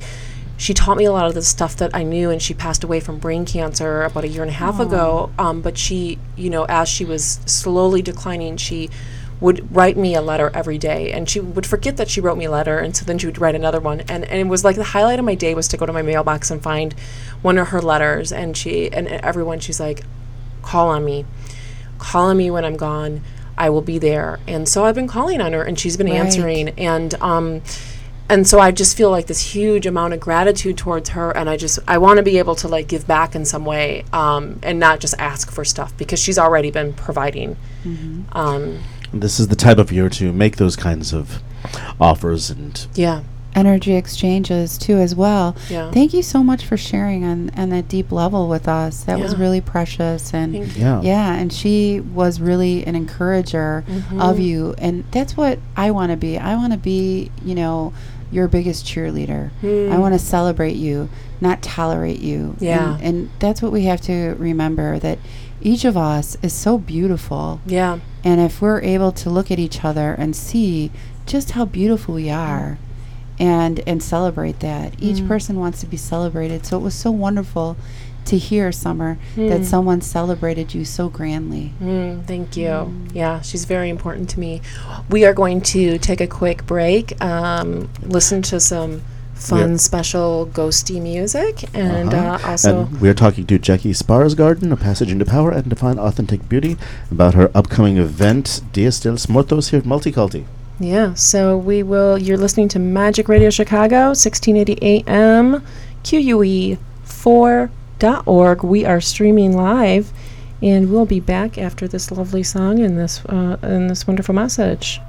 she taught me a lot of the stuff that I knew, and she passed away from brain cancer about a year and a half ago. Um, but she, you know, as she was slowly declining, she would write me a letter every day, and she would forget that she wrote me a letter, and so then she would write another one, and and it was like the highlight of my day was to go to my mailbox and find one of her letters, and she and everyone she's like, call on me, call on me when I'm gone. I will be there. And so I've been calling on her, and she's been Right. answering, and um and so I just feel like this huge amount of gratitude towards her, and I just I want to be able to like give back in some way, um, and not just ask for stuff because she's already been providing. Um, This is the time of year to make those kinds of offers and yeah, energy exchanges too as well. Yeah. Thank you so much for sharing on on that deep level with us. That was really precious and Yeah. yeah, and she was really an encourager mm-hmm. of you and that's what I want to be. I want to be, you know, your biggest cheerleader. I hmm. want to celebrate you, not tolerate you. Yeah. And, and that's what we have to remember that each of us is so beautiful. yeah, And if we're able to look at each other and see just how beautiful we are and and celebrate that. Each person wants to be celebrated. So it was so wonderful to hear Summer that someone celebrated you so grandly. Mm, thank you. Yeah, she's very important to me. We are going to take a quick break, um, listen to some fun, Yeah. special ghosty music, and Uh-huh. uh, also. and we're talking to Jackie Sparsgarden, A Passage into Power and Divine Authentic Beauty, about her upcoming event, Dias de los Muertos, here at Multiculti. Yeah, so we will. You're listening to Magick Radio Chicago, 1680 AM, QUE 4.org. We are streaming live, and we'll be back after this lovely song and this uh, and this wonderful message.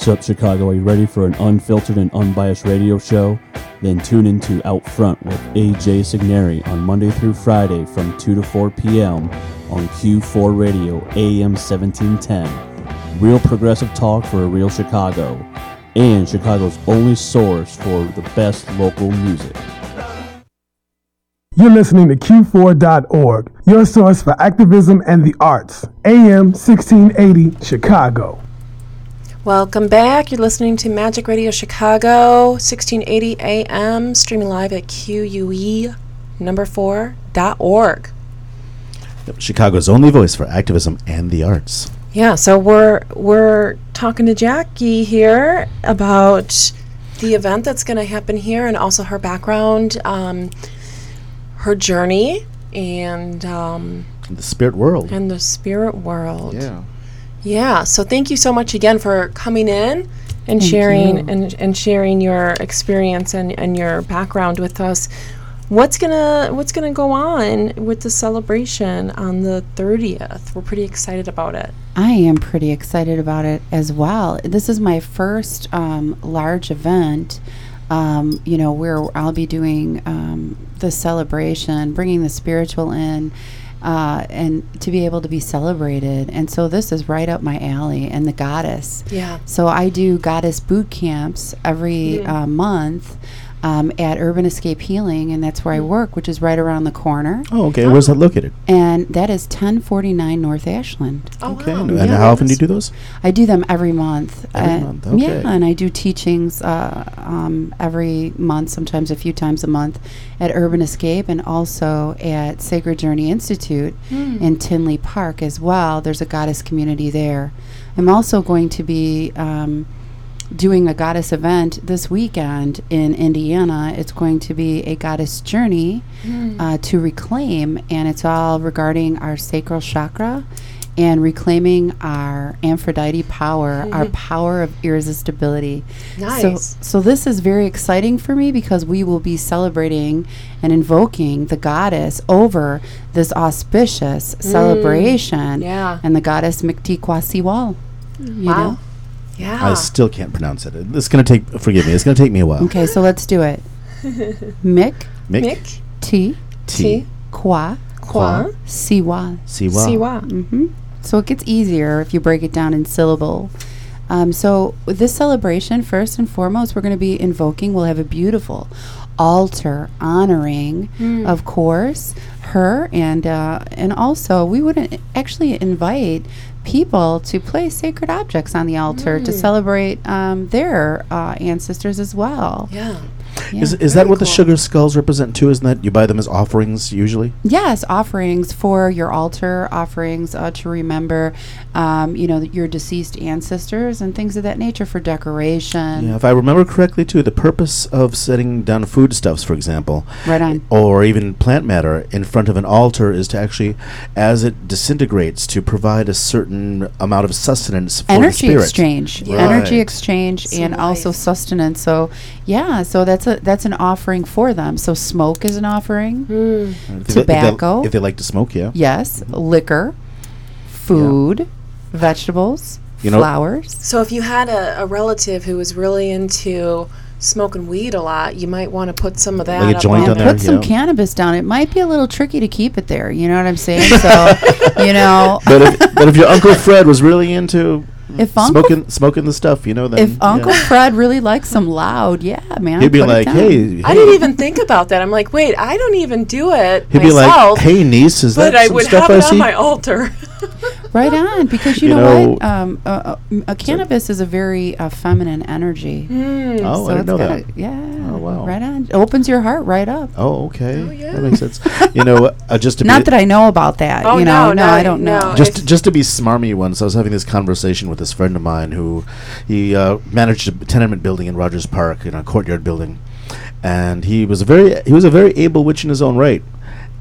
What's up, Chicago? Are you ready for an unfiltered and unbiased radio show? Then tune into Out Front with AJ Signeri on Monday through Friday from 2 to 4 p.m. on Que4 Radio AM 1710. Real progressive talk for a real Chicago. And Chicago's only source for the best local music. You're listening to Que4.org, your source for activism and the arts. AM 1680, Chicago. Welcome back. You're listening to Magick Radio Chicago, 1680 AM, streaming live at QUE number 4.org. Chicago's only voice for activism and the arts. Yeah, so we're we're talking to Jackie here about the event that's going to happen here and also her background, um, her journey, and um, the spirit world. and the spirit world. Yeah. Yeah, so thank you so much again for coming in and Thank sharing you. and, and sharing your experience and, and your background with us. What's gonna what's gonna go on with the celebration on the thirtieth? We're pretty excited about it. I am pretty excited about it as well. This is my first um, large event, um, you know, where I'll be doing um, the celebration, bringing the spiritual in, uh, and to be able to be celebrated. And so this is right up my alley, and the goddess. Yeah. So I do goddess boot camps every uh, month. Um, at Urban Escape Healing, and that's where I work, which is right around the corner. Oh, okay. Where's that located? And that is 1049 North Ashland. Oh Okay. wow. And Yeah, how often do you do those? I do them every month. Every Uh, month, okay. Yeah, and I do teachings uh, um, every month, sometimes a few times a month, at Urban Escape and also at Sacred Journey Institute in Tinley Park as well. There's a goddess community there. I'm also going to be um, doing a goddess event this weekend in Indiana. It's going to be a goddess journey uh, to reclaim, and it's all regarding our sacral chakra and reclaiming our Aphrodite power, our [LAUGHS] power of irresistibility. Nice. So, so this is very exciting for me because we will be celebrating and invoking the goddess over this auspicious celebration. Yeah. And the goddess Miktikwasiwal. You Wow. know? Yeah. I still can't pronounce it. It's going to take, forgive me, it's going to take me a while. Okay, so let's do it. [LAUGHS] Mik Mick? Mick. T T. Qua. Qua. Siwa. Siwa. Siwa. hmm So it gets easier if you break it down in syllable. Um, so this celebration, first and foremost, we're going to be invoking. We'll have a beautiful altar honoring, of course, her, and uh, and also we would actually invite people to place sacred objects on the altar to celebrate um, their uh, ancestors as well. Yeah. Is, Yeah. is that what the sugar skulls represent too? Isn't that you buy them as offerings usually? Yes, offerings for your altar, offerings uh, to remember, um, you know, your deceased ancestors and things of that nature for decoration. Yeah, if I remember correctly too, the purpose of setting down foodstuffs, for example, Right on. or even plant matter in front of an altar is to actually, as it disintegrates, to provide a certain amount of sustenance for the Energy spirit. exchange, Right. energy exchange, Some and also sustenance. So, yeah, so that's a that's an offering for them. So, smoke is an offering. Hmm. If they- if they- Tobacco. If they, like to smoke, yeah. Yes, liquor, food, vegetables, You know- flowers. So if you had a, a relative who was really into smoking weed a lot, you might want to put some of that Like a up joint on on there. there? Put some yeah. cannabis down. It might be a little tricky to keep it there. You know what I'm saying? So, [LAUGHS] you know, But if, but if your [LAUGHS] uncle Fred was really into if Uncle smoking smoking the stuff, you know, then if Uncle yeah. Fred really likes some loud, yeah, man, he'd be like, down. hey, I didn't even think about that. I'm like, wait, I don't even do it He'd be like, myself, hey niece, is but that I some would stuff have I it see? on my altar. [LAUGHS] right on, because you, You know, know- what, um, uh, m- cannabis is a very uh, feminine energy. oh, so I didn't it's know that. Yeah. Oh, wow. Right on. It opens your heart right up. Oh, okay, Oh, yeah. that makes sense. you know, uh, just to Not be, that I know about that. Oh, you know, no, no, no, I don't know. just just to be smarmy once, I was having this conversation with this friend of mine who he uh, managed a tenement building in Rogers Park, in a courtyard building, and he was a very he was a very able witch in his own right.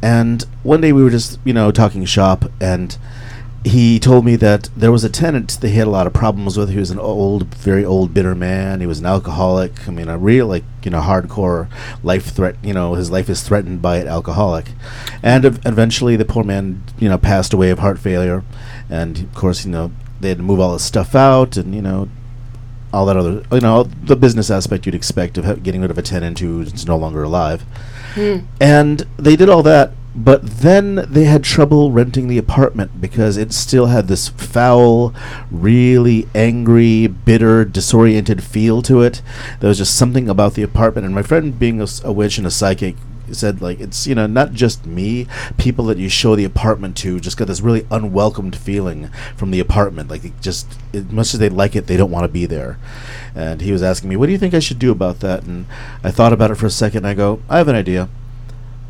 And one day we were just you know talking shop, and he told me that there was a tenant that he had a lot of problems with. He was an old, very old, bitter man. He was an alcoholic. I mean, a real like you know hardcore life threat. You know, his life is threatened by an alcoholic, and ev- eventually the poor man you know passed away of heart failure, and of course you know they had to move all his stuff out, and you know all that other, you know, the business aspect you'd expect of ha- getting rid of a tenant who's no longer alive. Hmm. And they did all that, but then they had trouble renting the apartment because it still had this foul, really angry, bitter, disoriented feel to it. There was just something about the apartment. And my friend, being a witch and a psychic, said like it's you know not just me. People that you show the apartment to just got this really unwelcomed feeling from the apartment. Like just as much as they like it they don't want to be there. And he was asking me what do you think i should do about that? And i thought about it for a second. And i go i have an idea.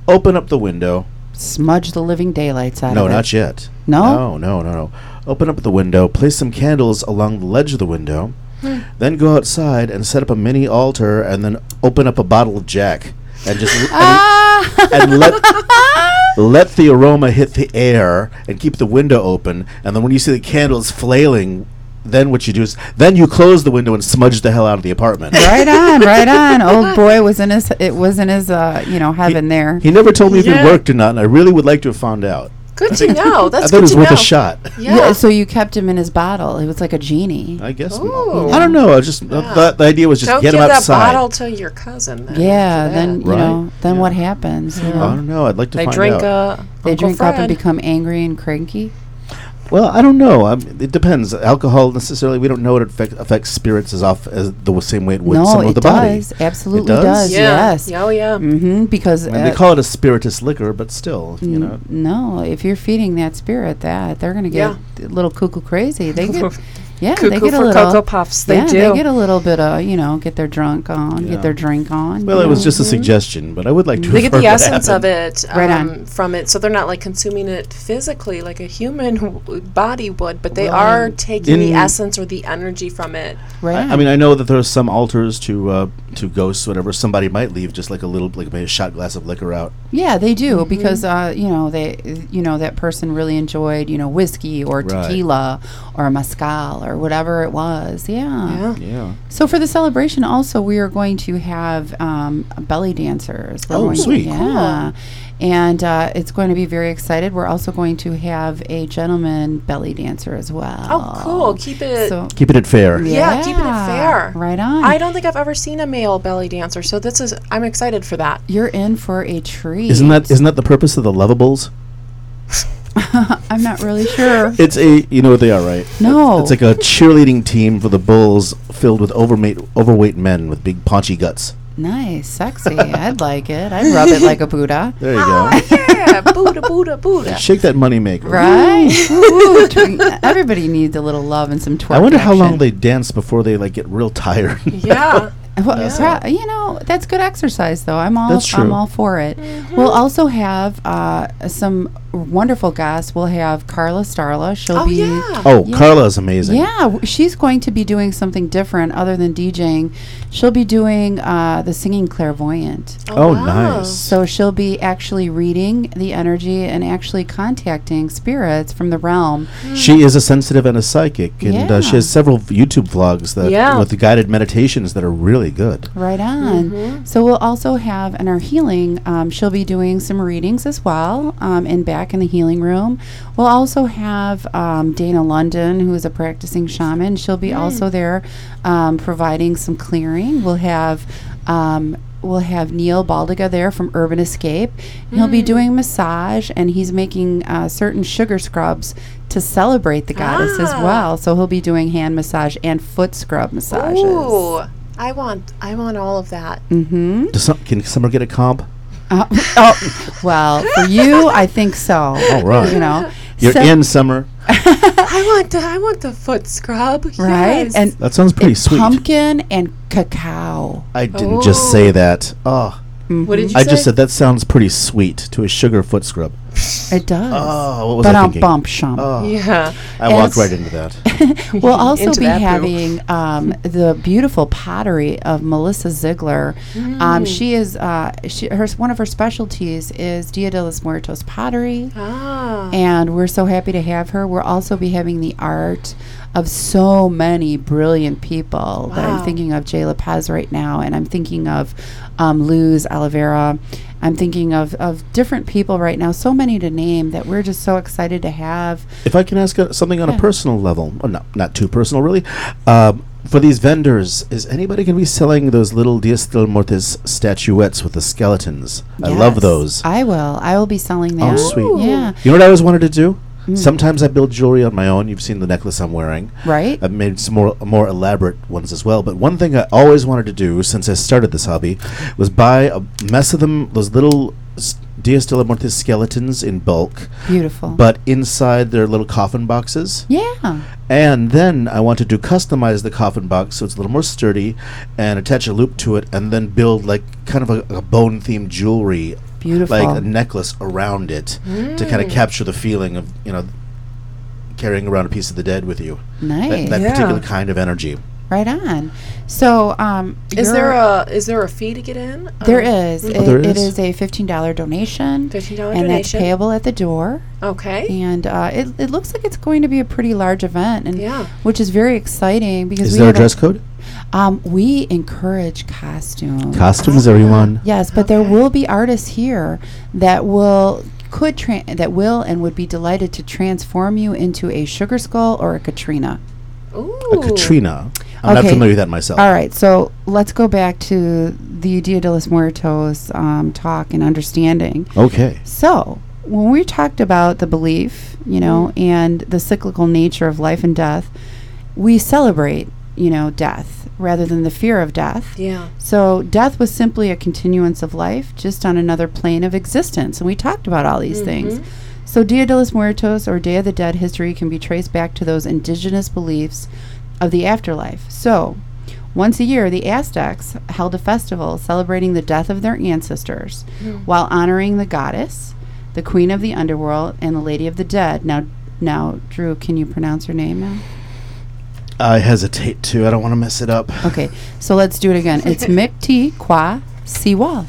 Open up the window Smudge the living daylights out no of it. not yet No? no no no no open up the window place some candles along the ledge of the window then go outside and set up a mini altar and then open up a bottle of jack and just and, Ah! and let [LAUGHS] let the aroma hit the air and keep the window open and then when you see the candles flailing then what you do is then you close the window and smudge the hell out of the apartment right [LAUGHS] on, right on. Old boy was in his it was in his uh you know heaven there. he never told me if Yeah. it worked or not and i really would like to have found out Good to know. That's [LAUGHS] i That's thought it was to worth know. a shot Yeah. So you kept him in his bottle. It was like a genie. i guess Ooh. i don't know i just uh, the, the idea was just Don't get give him that outside bottle to your cousin. Then yeah, then you Right. know, then what happens? You i don't know i'd like to they find drink out uh, They Uncle drink up and become angry and cranky. Well, I don't know. Um, it depends. Alcohol necessarily, we don't know it affect, affects spirits as off as the same way it would no, some of the body. does. Absolutely does? does. Yeah. Yes. Oh yeah. Mm-hmm. Because I mean, they uh, call it a spiritus liquor, but still, you n- know. no, if you're feeding that spirit that, they're gonna get a little cuckoo crazy. They get [LAUGHS] yeah, they Cuckoo get a little Cocoa Puffs. They yeah, do. they get a little bit of you know, get their drunk on, Yeah. get their drink on. Well, you it was just a suggestion, but I would like to. They get the essence of happened. it Right um, on. from it, so they're not like consuming it physically like a human w- body would, but they Well, are taking the essence or the energy from it. right. I. I mean, I know that there are some altars to uh, to ghosts, whatever. Somebody might leave just like a little, like maybe a shot glass of liquor out. Yeah, they do Mm-hmm. because uh, you know they you know that person really enjoyed you know whiskey or Right. tequila or a mezcal or whatever it was. Yeah. Yeah. Yeah. So for the celebration, also we are going to have um, belly dancers. We're Oh, going to- sweet. yeah. And uh, it's going to be very excited. We're also going to have a gentleman belly dancer as well. Oh, cool! Keep it. So Keeping it fair. Yeah, keeping it fair. Right on. I don't think I've ever seen a male belly dancer, so this is. I'm excited for that. You're in for a treat. Isn't that isn't that the purpose of the Lovabulls? [LAUGHS] [LAUGHS] I'm not really sure. It's a you know what they are, right? No. It's like a cheerleading team for the Bulls filled with overweight overweight men with big paunchy guts. Nice, sexy. I'd like it. I'd rub it like a Buddha. [LAUGHS] There you go. Yeah, Buddha, Buddha, Buddha. [LAUGHS] Shake that money maker. Right? Woo, twing- Everybody needs a little love and some twerk. I wonder how long they dance before they like get real tired. Yeah. Well, Yeah. pro- you know, that's good exercise, though. I'm all That's I'm all for it. We'll also have uh, some wonderful guests. We'll have Carla Starla. She'll Oh be yeah. oh, Yeah. Carla is amazing. Yeah, w- she's going to be doing something different other than DJing. She'll be doing uh, the singing clairvoyant. Oh, wow. nice. So she'll be actually reading the energy and actually contacting spirits from the realm. She is a sensitive and a psychic, and uh, she has several YouTube vlogs that Yeah. with the guided meditations that are really good. Right on. So we'll also have in our healing, um, she'll be doing some readings as well, um, and back in the healing room. We'll also have um, Dana London, who is a practicing shaman. She'll be also there, um, providing some clearing. We'll have. Um, We'll have Neil Baldiga there from Urban Escape. He'll be doing massage and he's making uh, certain sugar scrubs to celebrate the goddess as Ah. well. So he'll be doing hand massage and foot scrub massages. Ooh, I want. I want all of that. Mm-hmm. Does some, can Summer get a comp? Uh, oh, well, for you, I think so. All right. You know, You're So- in Summer. [LAUGHS] I want. The, I want the foot scrub. right? Yes. And That sounds pretty it's sweet. pumpkin and cacao. I didn't just say that. Oh, what did you I say? just said that sounds pretty sweet to a sugar foot scrub. It does. Oh, what was but I on thinking? bump shump. Oh, Yeah. I walked right into that. [LAUGHS] We'll also Into be having um, the beautiful pottery of Melissa Ziegler. Mm. Um, she is uh, she, her one of her specialties is Dia de los Muertos pottery. Ah. and we're so happy to have her. We'll also be having the art of so many brilliant people that I'm thinking of Jay Lopez right now, and I'm thinking of um, Luz Oliveira. I'm thinking of, of different people right now, so many to name that we're just so excited to have. If I can ask uh, something on a personal level, well, not not too personal, really. Um, for these vendors, is anybody going to be selling those little Dias de los Muertos statuettes with the skeletons? I love those. I will. I will be selling them. Oh, that. sweet. Yeah. You know what I always wanted to do? Mm. Sometimes I build jewelry on my own. You've seen the necklace I'm wearing. Right. I've made some more more elaborate ones as well. But one thing I always wanted to do since I started this hobby was buy a mess of them, those little Dias de los Muertos skeletons in bulk, Beautiful. but inside their little coffin boxes. yeah. And then I wanted to customize the coffin box so it's a little more sturdy and attach a loop to it and then build like kind of a, a bone themed jewelry Beautiful. like a necklace around it to kind of capture the feeling of you know carrying around a piece of the dead with you. nice. That, that Yeah. particular kind of energy. right on. So, um, Is there a is there a fee to get in? There Um, is. It, Oh, there it is? is a fifteen dollar donation, $15 and that's payable at the door. Okay. And uh, it, it looks like it's going to be a pretty large event, and Yeah. which is very exciting because Is we there a dress code? Um, we encourage costumes. Costumes, everyone. Yes, but there will be artists here that will could tra- that will and would be delighted to transform you into a sugar skull or a Catrina. Ooh. A Catrina. I'm not familiar with that myself. All right, so let's go back to the Dia de los Muertos um, talk and understanding. Okay. So, when we talked about the belief, you know, and the cyclical nature of life and death, we celebrate, you know, death rather than the fear of death. Yeah. So, death was simply a continuance of life, just on another plane of existence. And we talked about all these mm-hmm. things. So, Dia de los Muertos or Day of the Dead history can be traced back to those indigenous beliefs of the afterlife. So, once a year, the Aztecs held a festival celebrating the death of their ancestors mm-hmm. while honoring the goddess, the queen of the underworld, and the lady of the dead. Now, now, Drew, can you pronounce her name now? I hesitate to. I don't want to mess it up. Okay, so let's do it again. It's [LAUGHS] Mikti Kwa Siwa.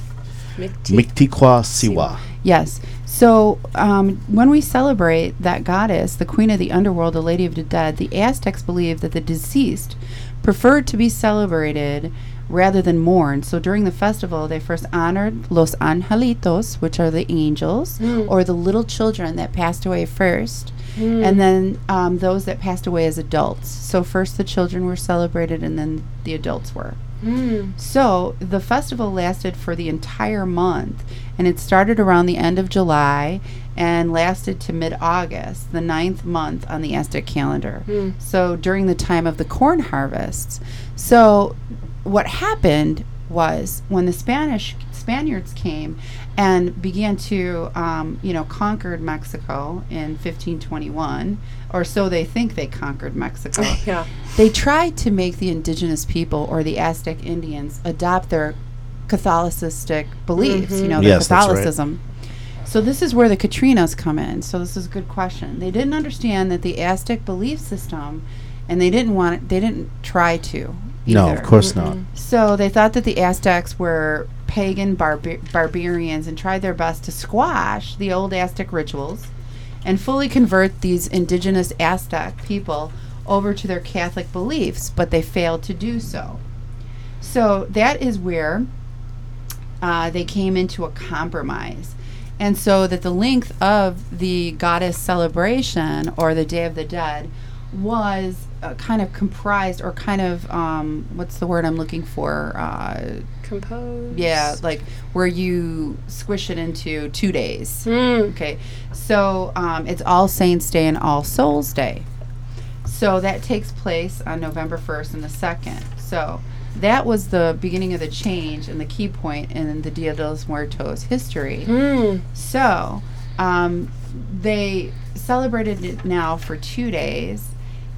Miktikwa Siwa. Yes. So um, when we celebrate that goddess, the queen of the underworld, the lady of the dead, the Aztecs believed that the deceased preferred to be celebrated rather than mourned. So during the festival, they first honored los angelitos, which are the angels, or the little children that passed away first. Mm. And then um, those that passed away as adults. So first the children were celebrated, and then the adults were. Mm. So the festival lasted for the entire month, and it started around the end of July and lasted to mid August, the ninth month on the Aztec calendar. Mm. So during the time of the corn harvests. So what happened was when the Spanish Spaniards came and began to, um, you know, conquered Mexico in 1521, or so they think they conquered Mexico [LAUGHS] Yeah. they tried to make the indigenous people or the Aztec Indians adopt their Catholicistic beliefs, you know, their Yes, that's right. Catholicism. So this is where the Catrinas come in. So this is a good question. They didn't understand that the Aztec belief system, and they didn't want it, they didn't try to. No, of course not. So they thought that the Aztecs were pagan barbar- barbarians and tried their best to squash the old Aztec rituals and fully convert these indigenous Aztec people over to their Catholic beliefs, but they failed to do so. So that is where uh, they came into a compromise. And so that the length of the goddess celebration or the Day of the Dead was uh, kind of comprised or kind of, um, what's the word I'm looking for? Uh, Compose. yeah, like where you squish it into two days. Mm. Okay, so um, it's All Saints Day and All Souls Day. So that takes place on November 1st and the 2nd. So that was the beginning of the change and the key point in the Dia de los Muertos history. Mm. So um, they celebrated it now for two days,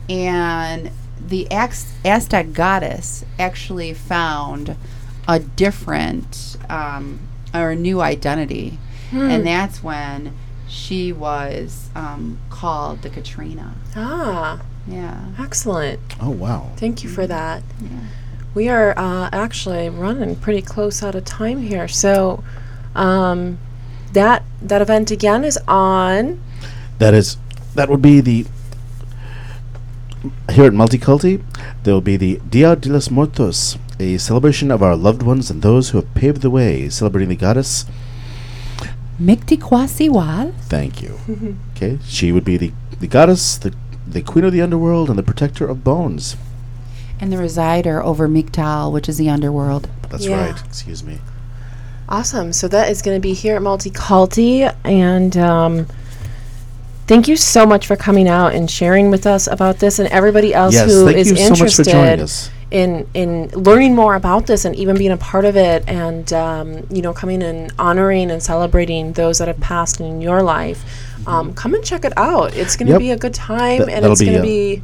and the Aztec goddess actually found a different um, or a new identity, and that's when she was um, called the Catrina. Ah, Yeah. excellent. Oh wow. Thank you for that. We are uh, actually running pretty close out of time here, so um, that that event again is on. That is, that would be the. Here at Multiculti, there will be the Dia de los Muertos, a celebration of our loved ones and those who have paved the way, celebrating the goddess. Mictiquasiwal. Thank you. [LAUGHS] okay, she would be the, the goddess, the, the queen of the underworld, and the protector of bones. And the resider over Migdal, which is the underworld. That's Yeah. right. Excuse me. Awesome. So that is going to be here at Multiculti. And um, thank you so much for coming out and sharing with us about this and everybody else Yes, who thank you so much for interested joining us. In in learning more about this and even being a part of it and um, you know coming and honoring and celebrating those that have passed in your life. Um, come and check it out. It's going to Yep. be a good time Th- and it's going uh, to be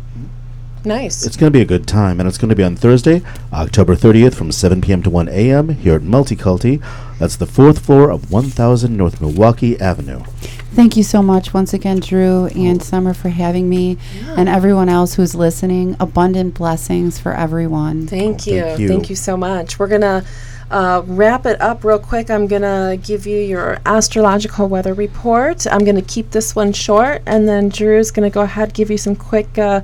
nice. It's going to be a good time, and it's going to be on Thursday, October 30th from 7 p.m. to 1 a.m. here at Multiculti. That's the fourth floor of 1000 North Milwaukee Avenue. Thank you so much once again, Drew and Summer, for having me, and everyone else who's listening. Abundant blessings for everyone. Thank you. Thank you. Thank you so much. We're going to uh, wrap it up real quick. I'm going to give you your astrological weather report. I'm going to keep this one short, and then Drew's going to go ahead give you some quick uh,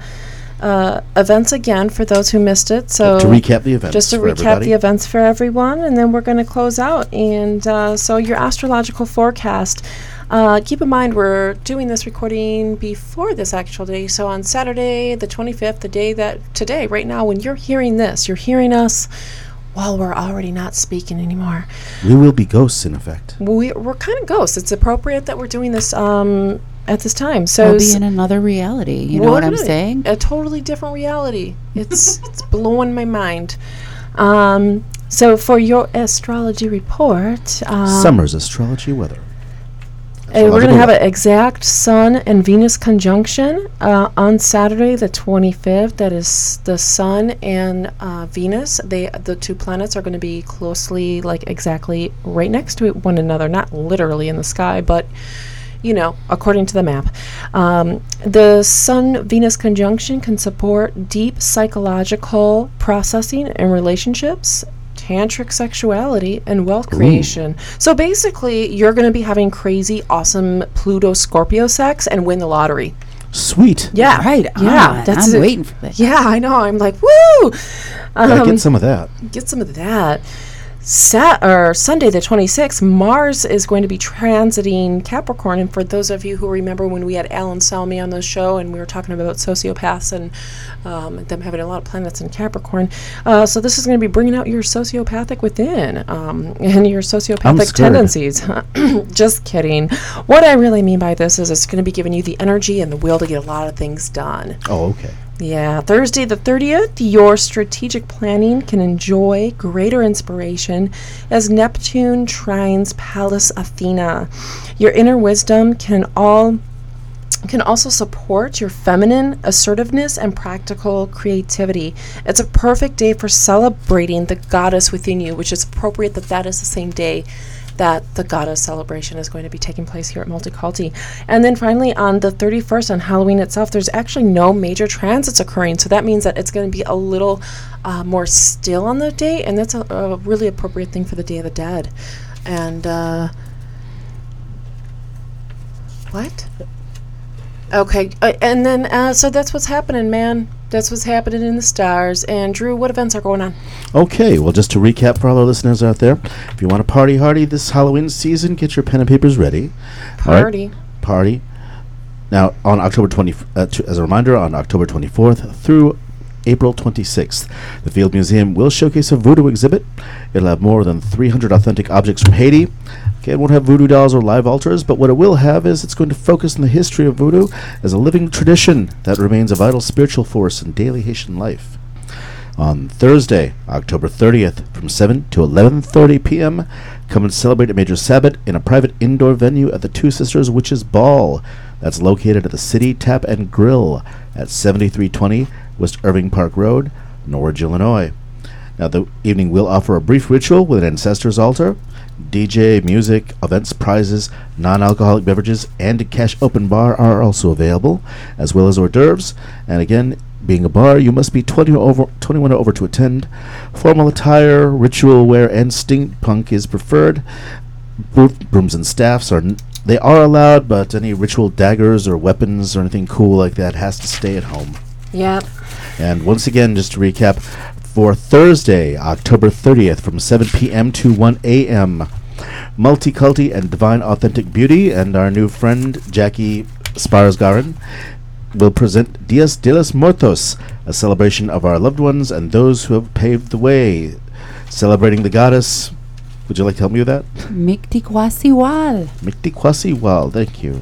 uh, events again for those who missed it. So to recap the events just to for recap everybody. the events for everyone, and then we're going to close out. And uh, so, your astrological forecast. Uh, keep in mind, we're doing this recording before this actual day. So, on Saturday, the 25th, the day that today, right now, when you're hearing this, you're hearing us while we're already not speaking anymore. we will be ghosts, in effect. We, we're kind of ghosts. It's appropriate that we're doing this um, at this time. So, We'll be in another reality. You know what I'm saying? A totally different reality. It's it's blowing my mind. Um, so for your astrology report, uh, Summer's astrology weather. Uh, we're going to have an exact Sun and Venus conjunction uh, on Saturday, the 25th. That is the Sun and uh, Venus. They the two planets are going to be closely, like exactly right next to one another. Not literally in the sky, but you know, according to the map. Um, the Sun Venus conjunction can support deep psychological processing and relationships, tantric sexuality, and wealth creation. So basically, you're going to be having crazy, awesome Pluto Scorpio sex and win the lottery. Sweet. Yeah. Right Yeah. on. That's I'm it. waiting for that. Yeah, I know. I'm like, woo! Gotta Um, get some of that. get some of that. Sat or Sunday the 26th, Mars is going to be transiting Capricorn. And for those of you who remember when we had Alan Salmi on the show and we were talking about sociopaths and um, them having a lot of planets in Capricorn, uh, so this is going to be bringing out your sociopathic within um, and your sociopathic tendencies. [CLEARS THROAT] Just kidding. What I really mean by this is it's going to be giving you the energy and the will to get a lot of things done. Oh, okay. Yeah, Thursday the 30th, your strategic planning can enjoy greater inspiration as Neptune trines Pallas Athena. Your inner wisdom can all can also support your feminine assertiveness and practical creativity. It's a perfect day for celebrating the goddess within you, which is appropriate that that is the same day that the goddess celebration is going to be taking place here at Multiculti. And then finally, on the 31st, on Halloween itself, there's actually no major transits occurring. So that means that it's going to be a little uh, more still on the day, and that's a, a really appropriate thing for the Day of the Dead. And, uh, what? Okay, uh, and then uh, so that's what's happening, man. That's what's happening in the stars. And Drew, what events are going on? Okay, well, just to recap for all our listeners out there, if you want to party hardy this Halloween season, get your pen and papers ready. All right? Party. Party. Now, on October 20, uh, t- as a reminder, on October 24th through April 26th, the Field Museum will showcase a voodoo exhibit. It'll have more than 300 authentic objects from Haiti. Okay, it won't have voodoo dolls or live altars, but what it will have is it's going to focus on the history of voodoo as a living tradition that remains a vital spiritual force in daily Haitian life on Thursday, October 30th from 7 to 11:30 p.m. Come and celebrate a major Sabbath in a private indoor venue at the Two Sisters Witches Ball. That's located at the City Tap and Grill at 7320 West Irving Park Road, Norridge, Illinois. Now, the evening will offer a brief ritual with an ancestor's altar, DJ, music, events, prizes, non alcoholic beverages, and a cash open bar are also available, as well as hors d'oeuvres. And again, being a bar, you must be 20 over, 21 or over to attend. Formal attire, ritual wear, and steampunk is preferred. Booth brooms and staffs are n- they are allowed, but any ritual daggers or weapons or anything cool like that has to stay at home. Yep. And once again, just to recap, for Thursday, October 30th, from 7 p.m. to 1 a.m., Multiculti and Divine Authentic Beauty and our new friend Jackie Sparsgaren will present Dias de los Muertos, a celebration of our loved ones and those who have paved the way. Celebrating the goddess. Would you like to help me with that? Mictiquasiwal. Mictiquasiwal, thank you.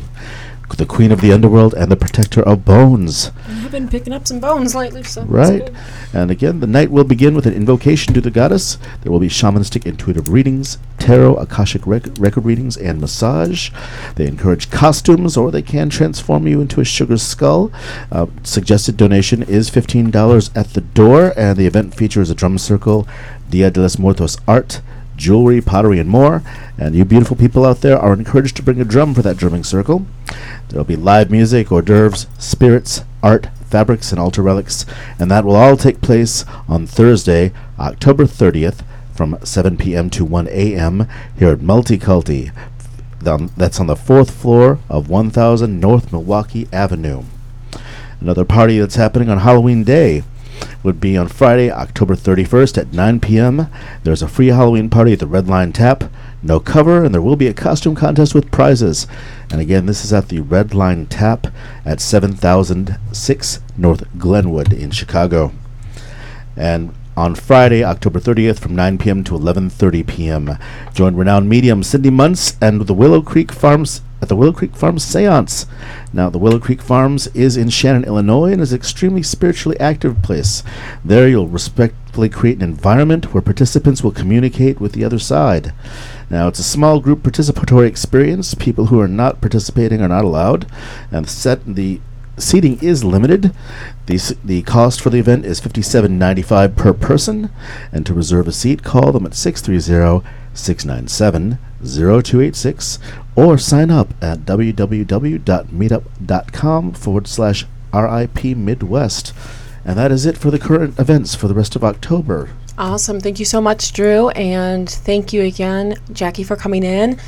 The queen of the underworld and the protector of bones. I've been picking up some bones lately, so Right. And again, the night will begin with an invocation to the goddess. There will be shamanistic intuitive readings, tarot, akashic rec- record readings, and massage. They encourage costumes, or they can transform you into a sugar skull. Uh, suggested donation is $15 at the door, and the event features a drum circle, Dia de los Muertos art, jewelry, pottery, and more. And you beautiful people out there are encouraged to bring a drum for that drumming circle. There'll be live music, hors d'oeuvres, spirits, art, fabrics, and altar relics, and that will all take place on Thursday, October 30th, from 7 p.m. to 1 a.m. here at Multi Kulti. Th- um, That's on the fourth floor of 1000 North Milwaukee Avenue. Another party that's happening on Halloween Day would be on Friday, October 31st at 9 p.m. There's a free Halloween party at the Red Line Tap. No cover, and there will be a costume contest with prizes. And again, this is at the Red Line Tap at 7006 North Glenwood in Chicago. And on Friday, October 30th, from 9 p.m. to 11:30 p.m., join renowned medium Cindy Muntz and the Willow Creek Farms at the Willow Creek Farms Seance. Now, the Willow Creek Farms is in Shannon, Illinois, and is an extremely spiritually active place. There, you'll respectfully create an environment where participants will communicate with the other side. Now, it's a small group participatory experience. People who are not participating are not allowed, and set the seating is limited. The, the cost for the event is $57.95 per person. And to reserve a seat, call them at 630 697 0286 or sign up at www.meetup.com forward slash RIP Midwest. And that is it for the current events for the rest of October. Awesome. Thank you so much, Drew. And thank you again, Jackie, for coming in.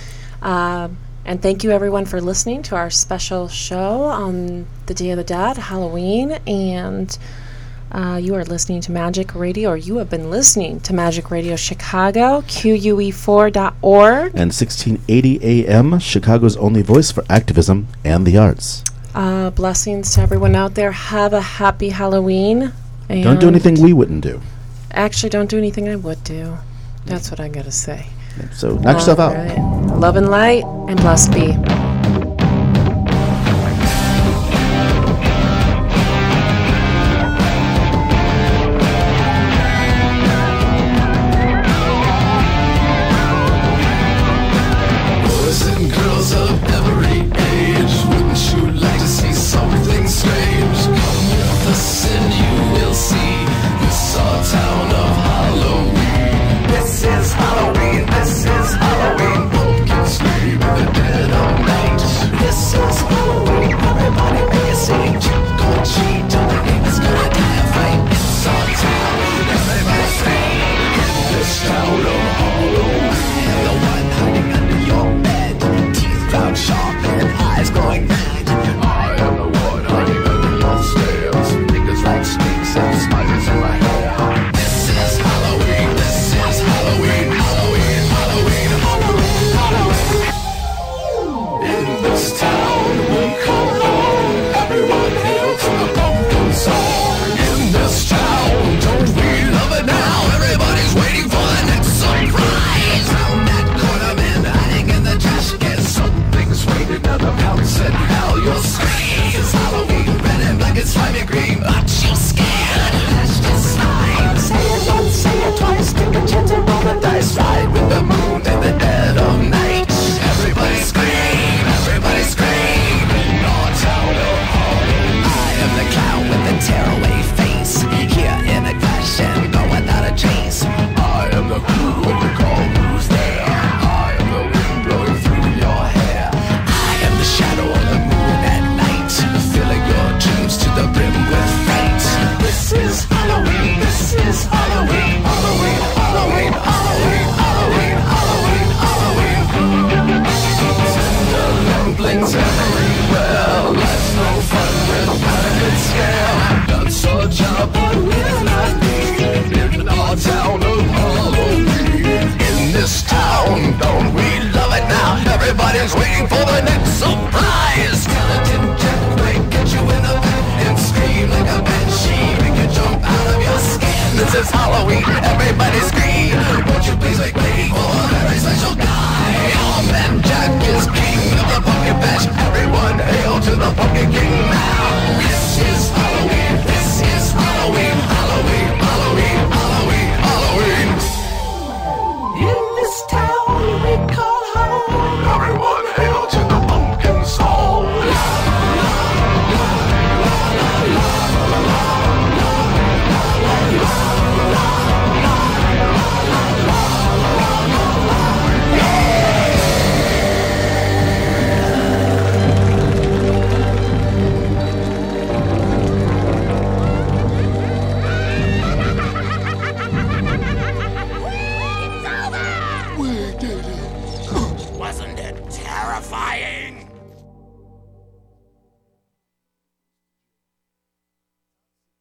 Um, and thank you, everyone, for listening to our special show on the Day of the Dead, Halloween. And uh, you are listening to Magick Radio, or you have been listening to Magick Radio Chicago, E QUE4.org. And 1680 AM, Chicago's only voice for activism and the arts. Uh, blessings to everyone out there. Have a happy Halloween. Don't do anything we wouldn't do. Actually, don't do anything I would do. That's what I gotta say. So knock yourself out. All right. Love and light, and blessed be.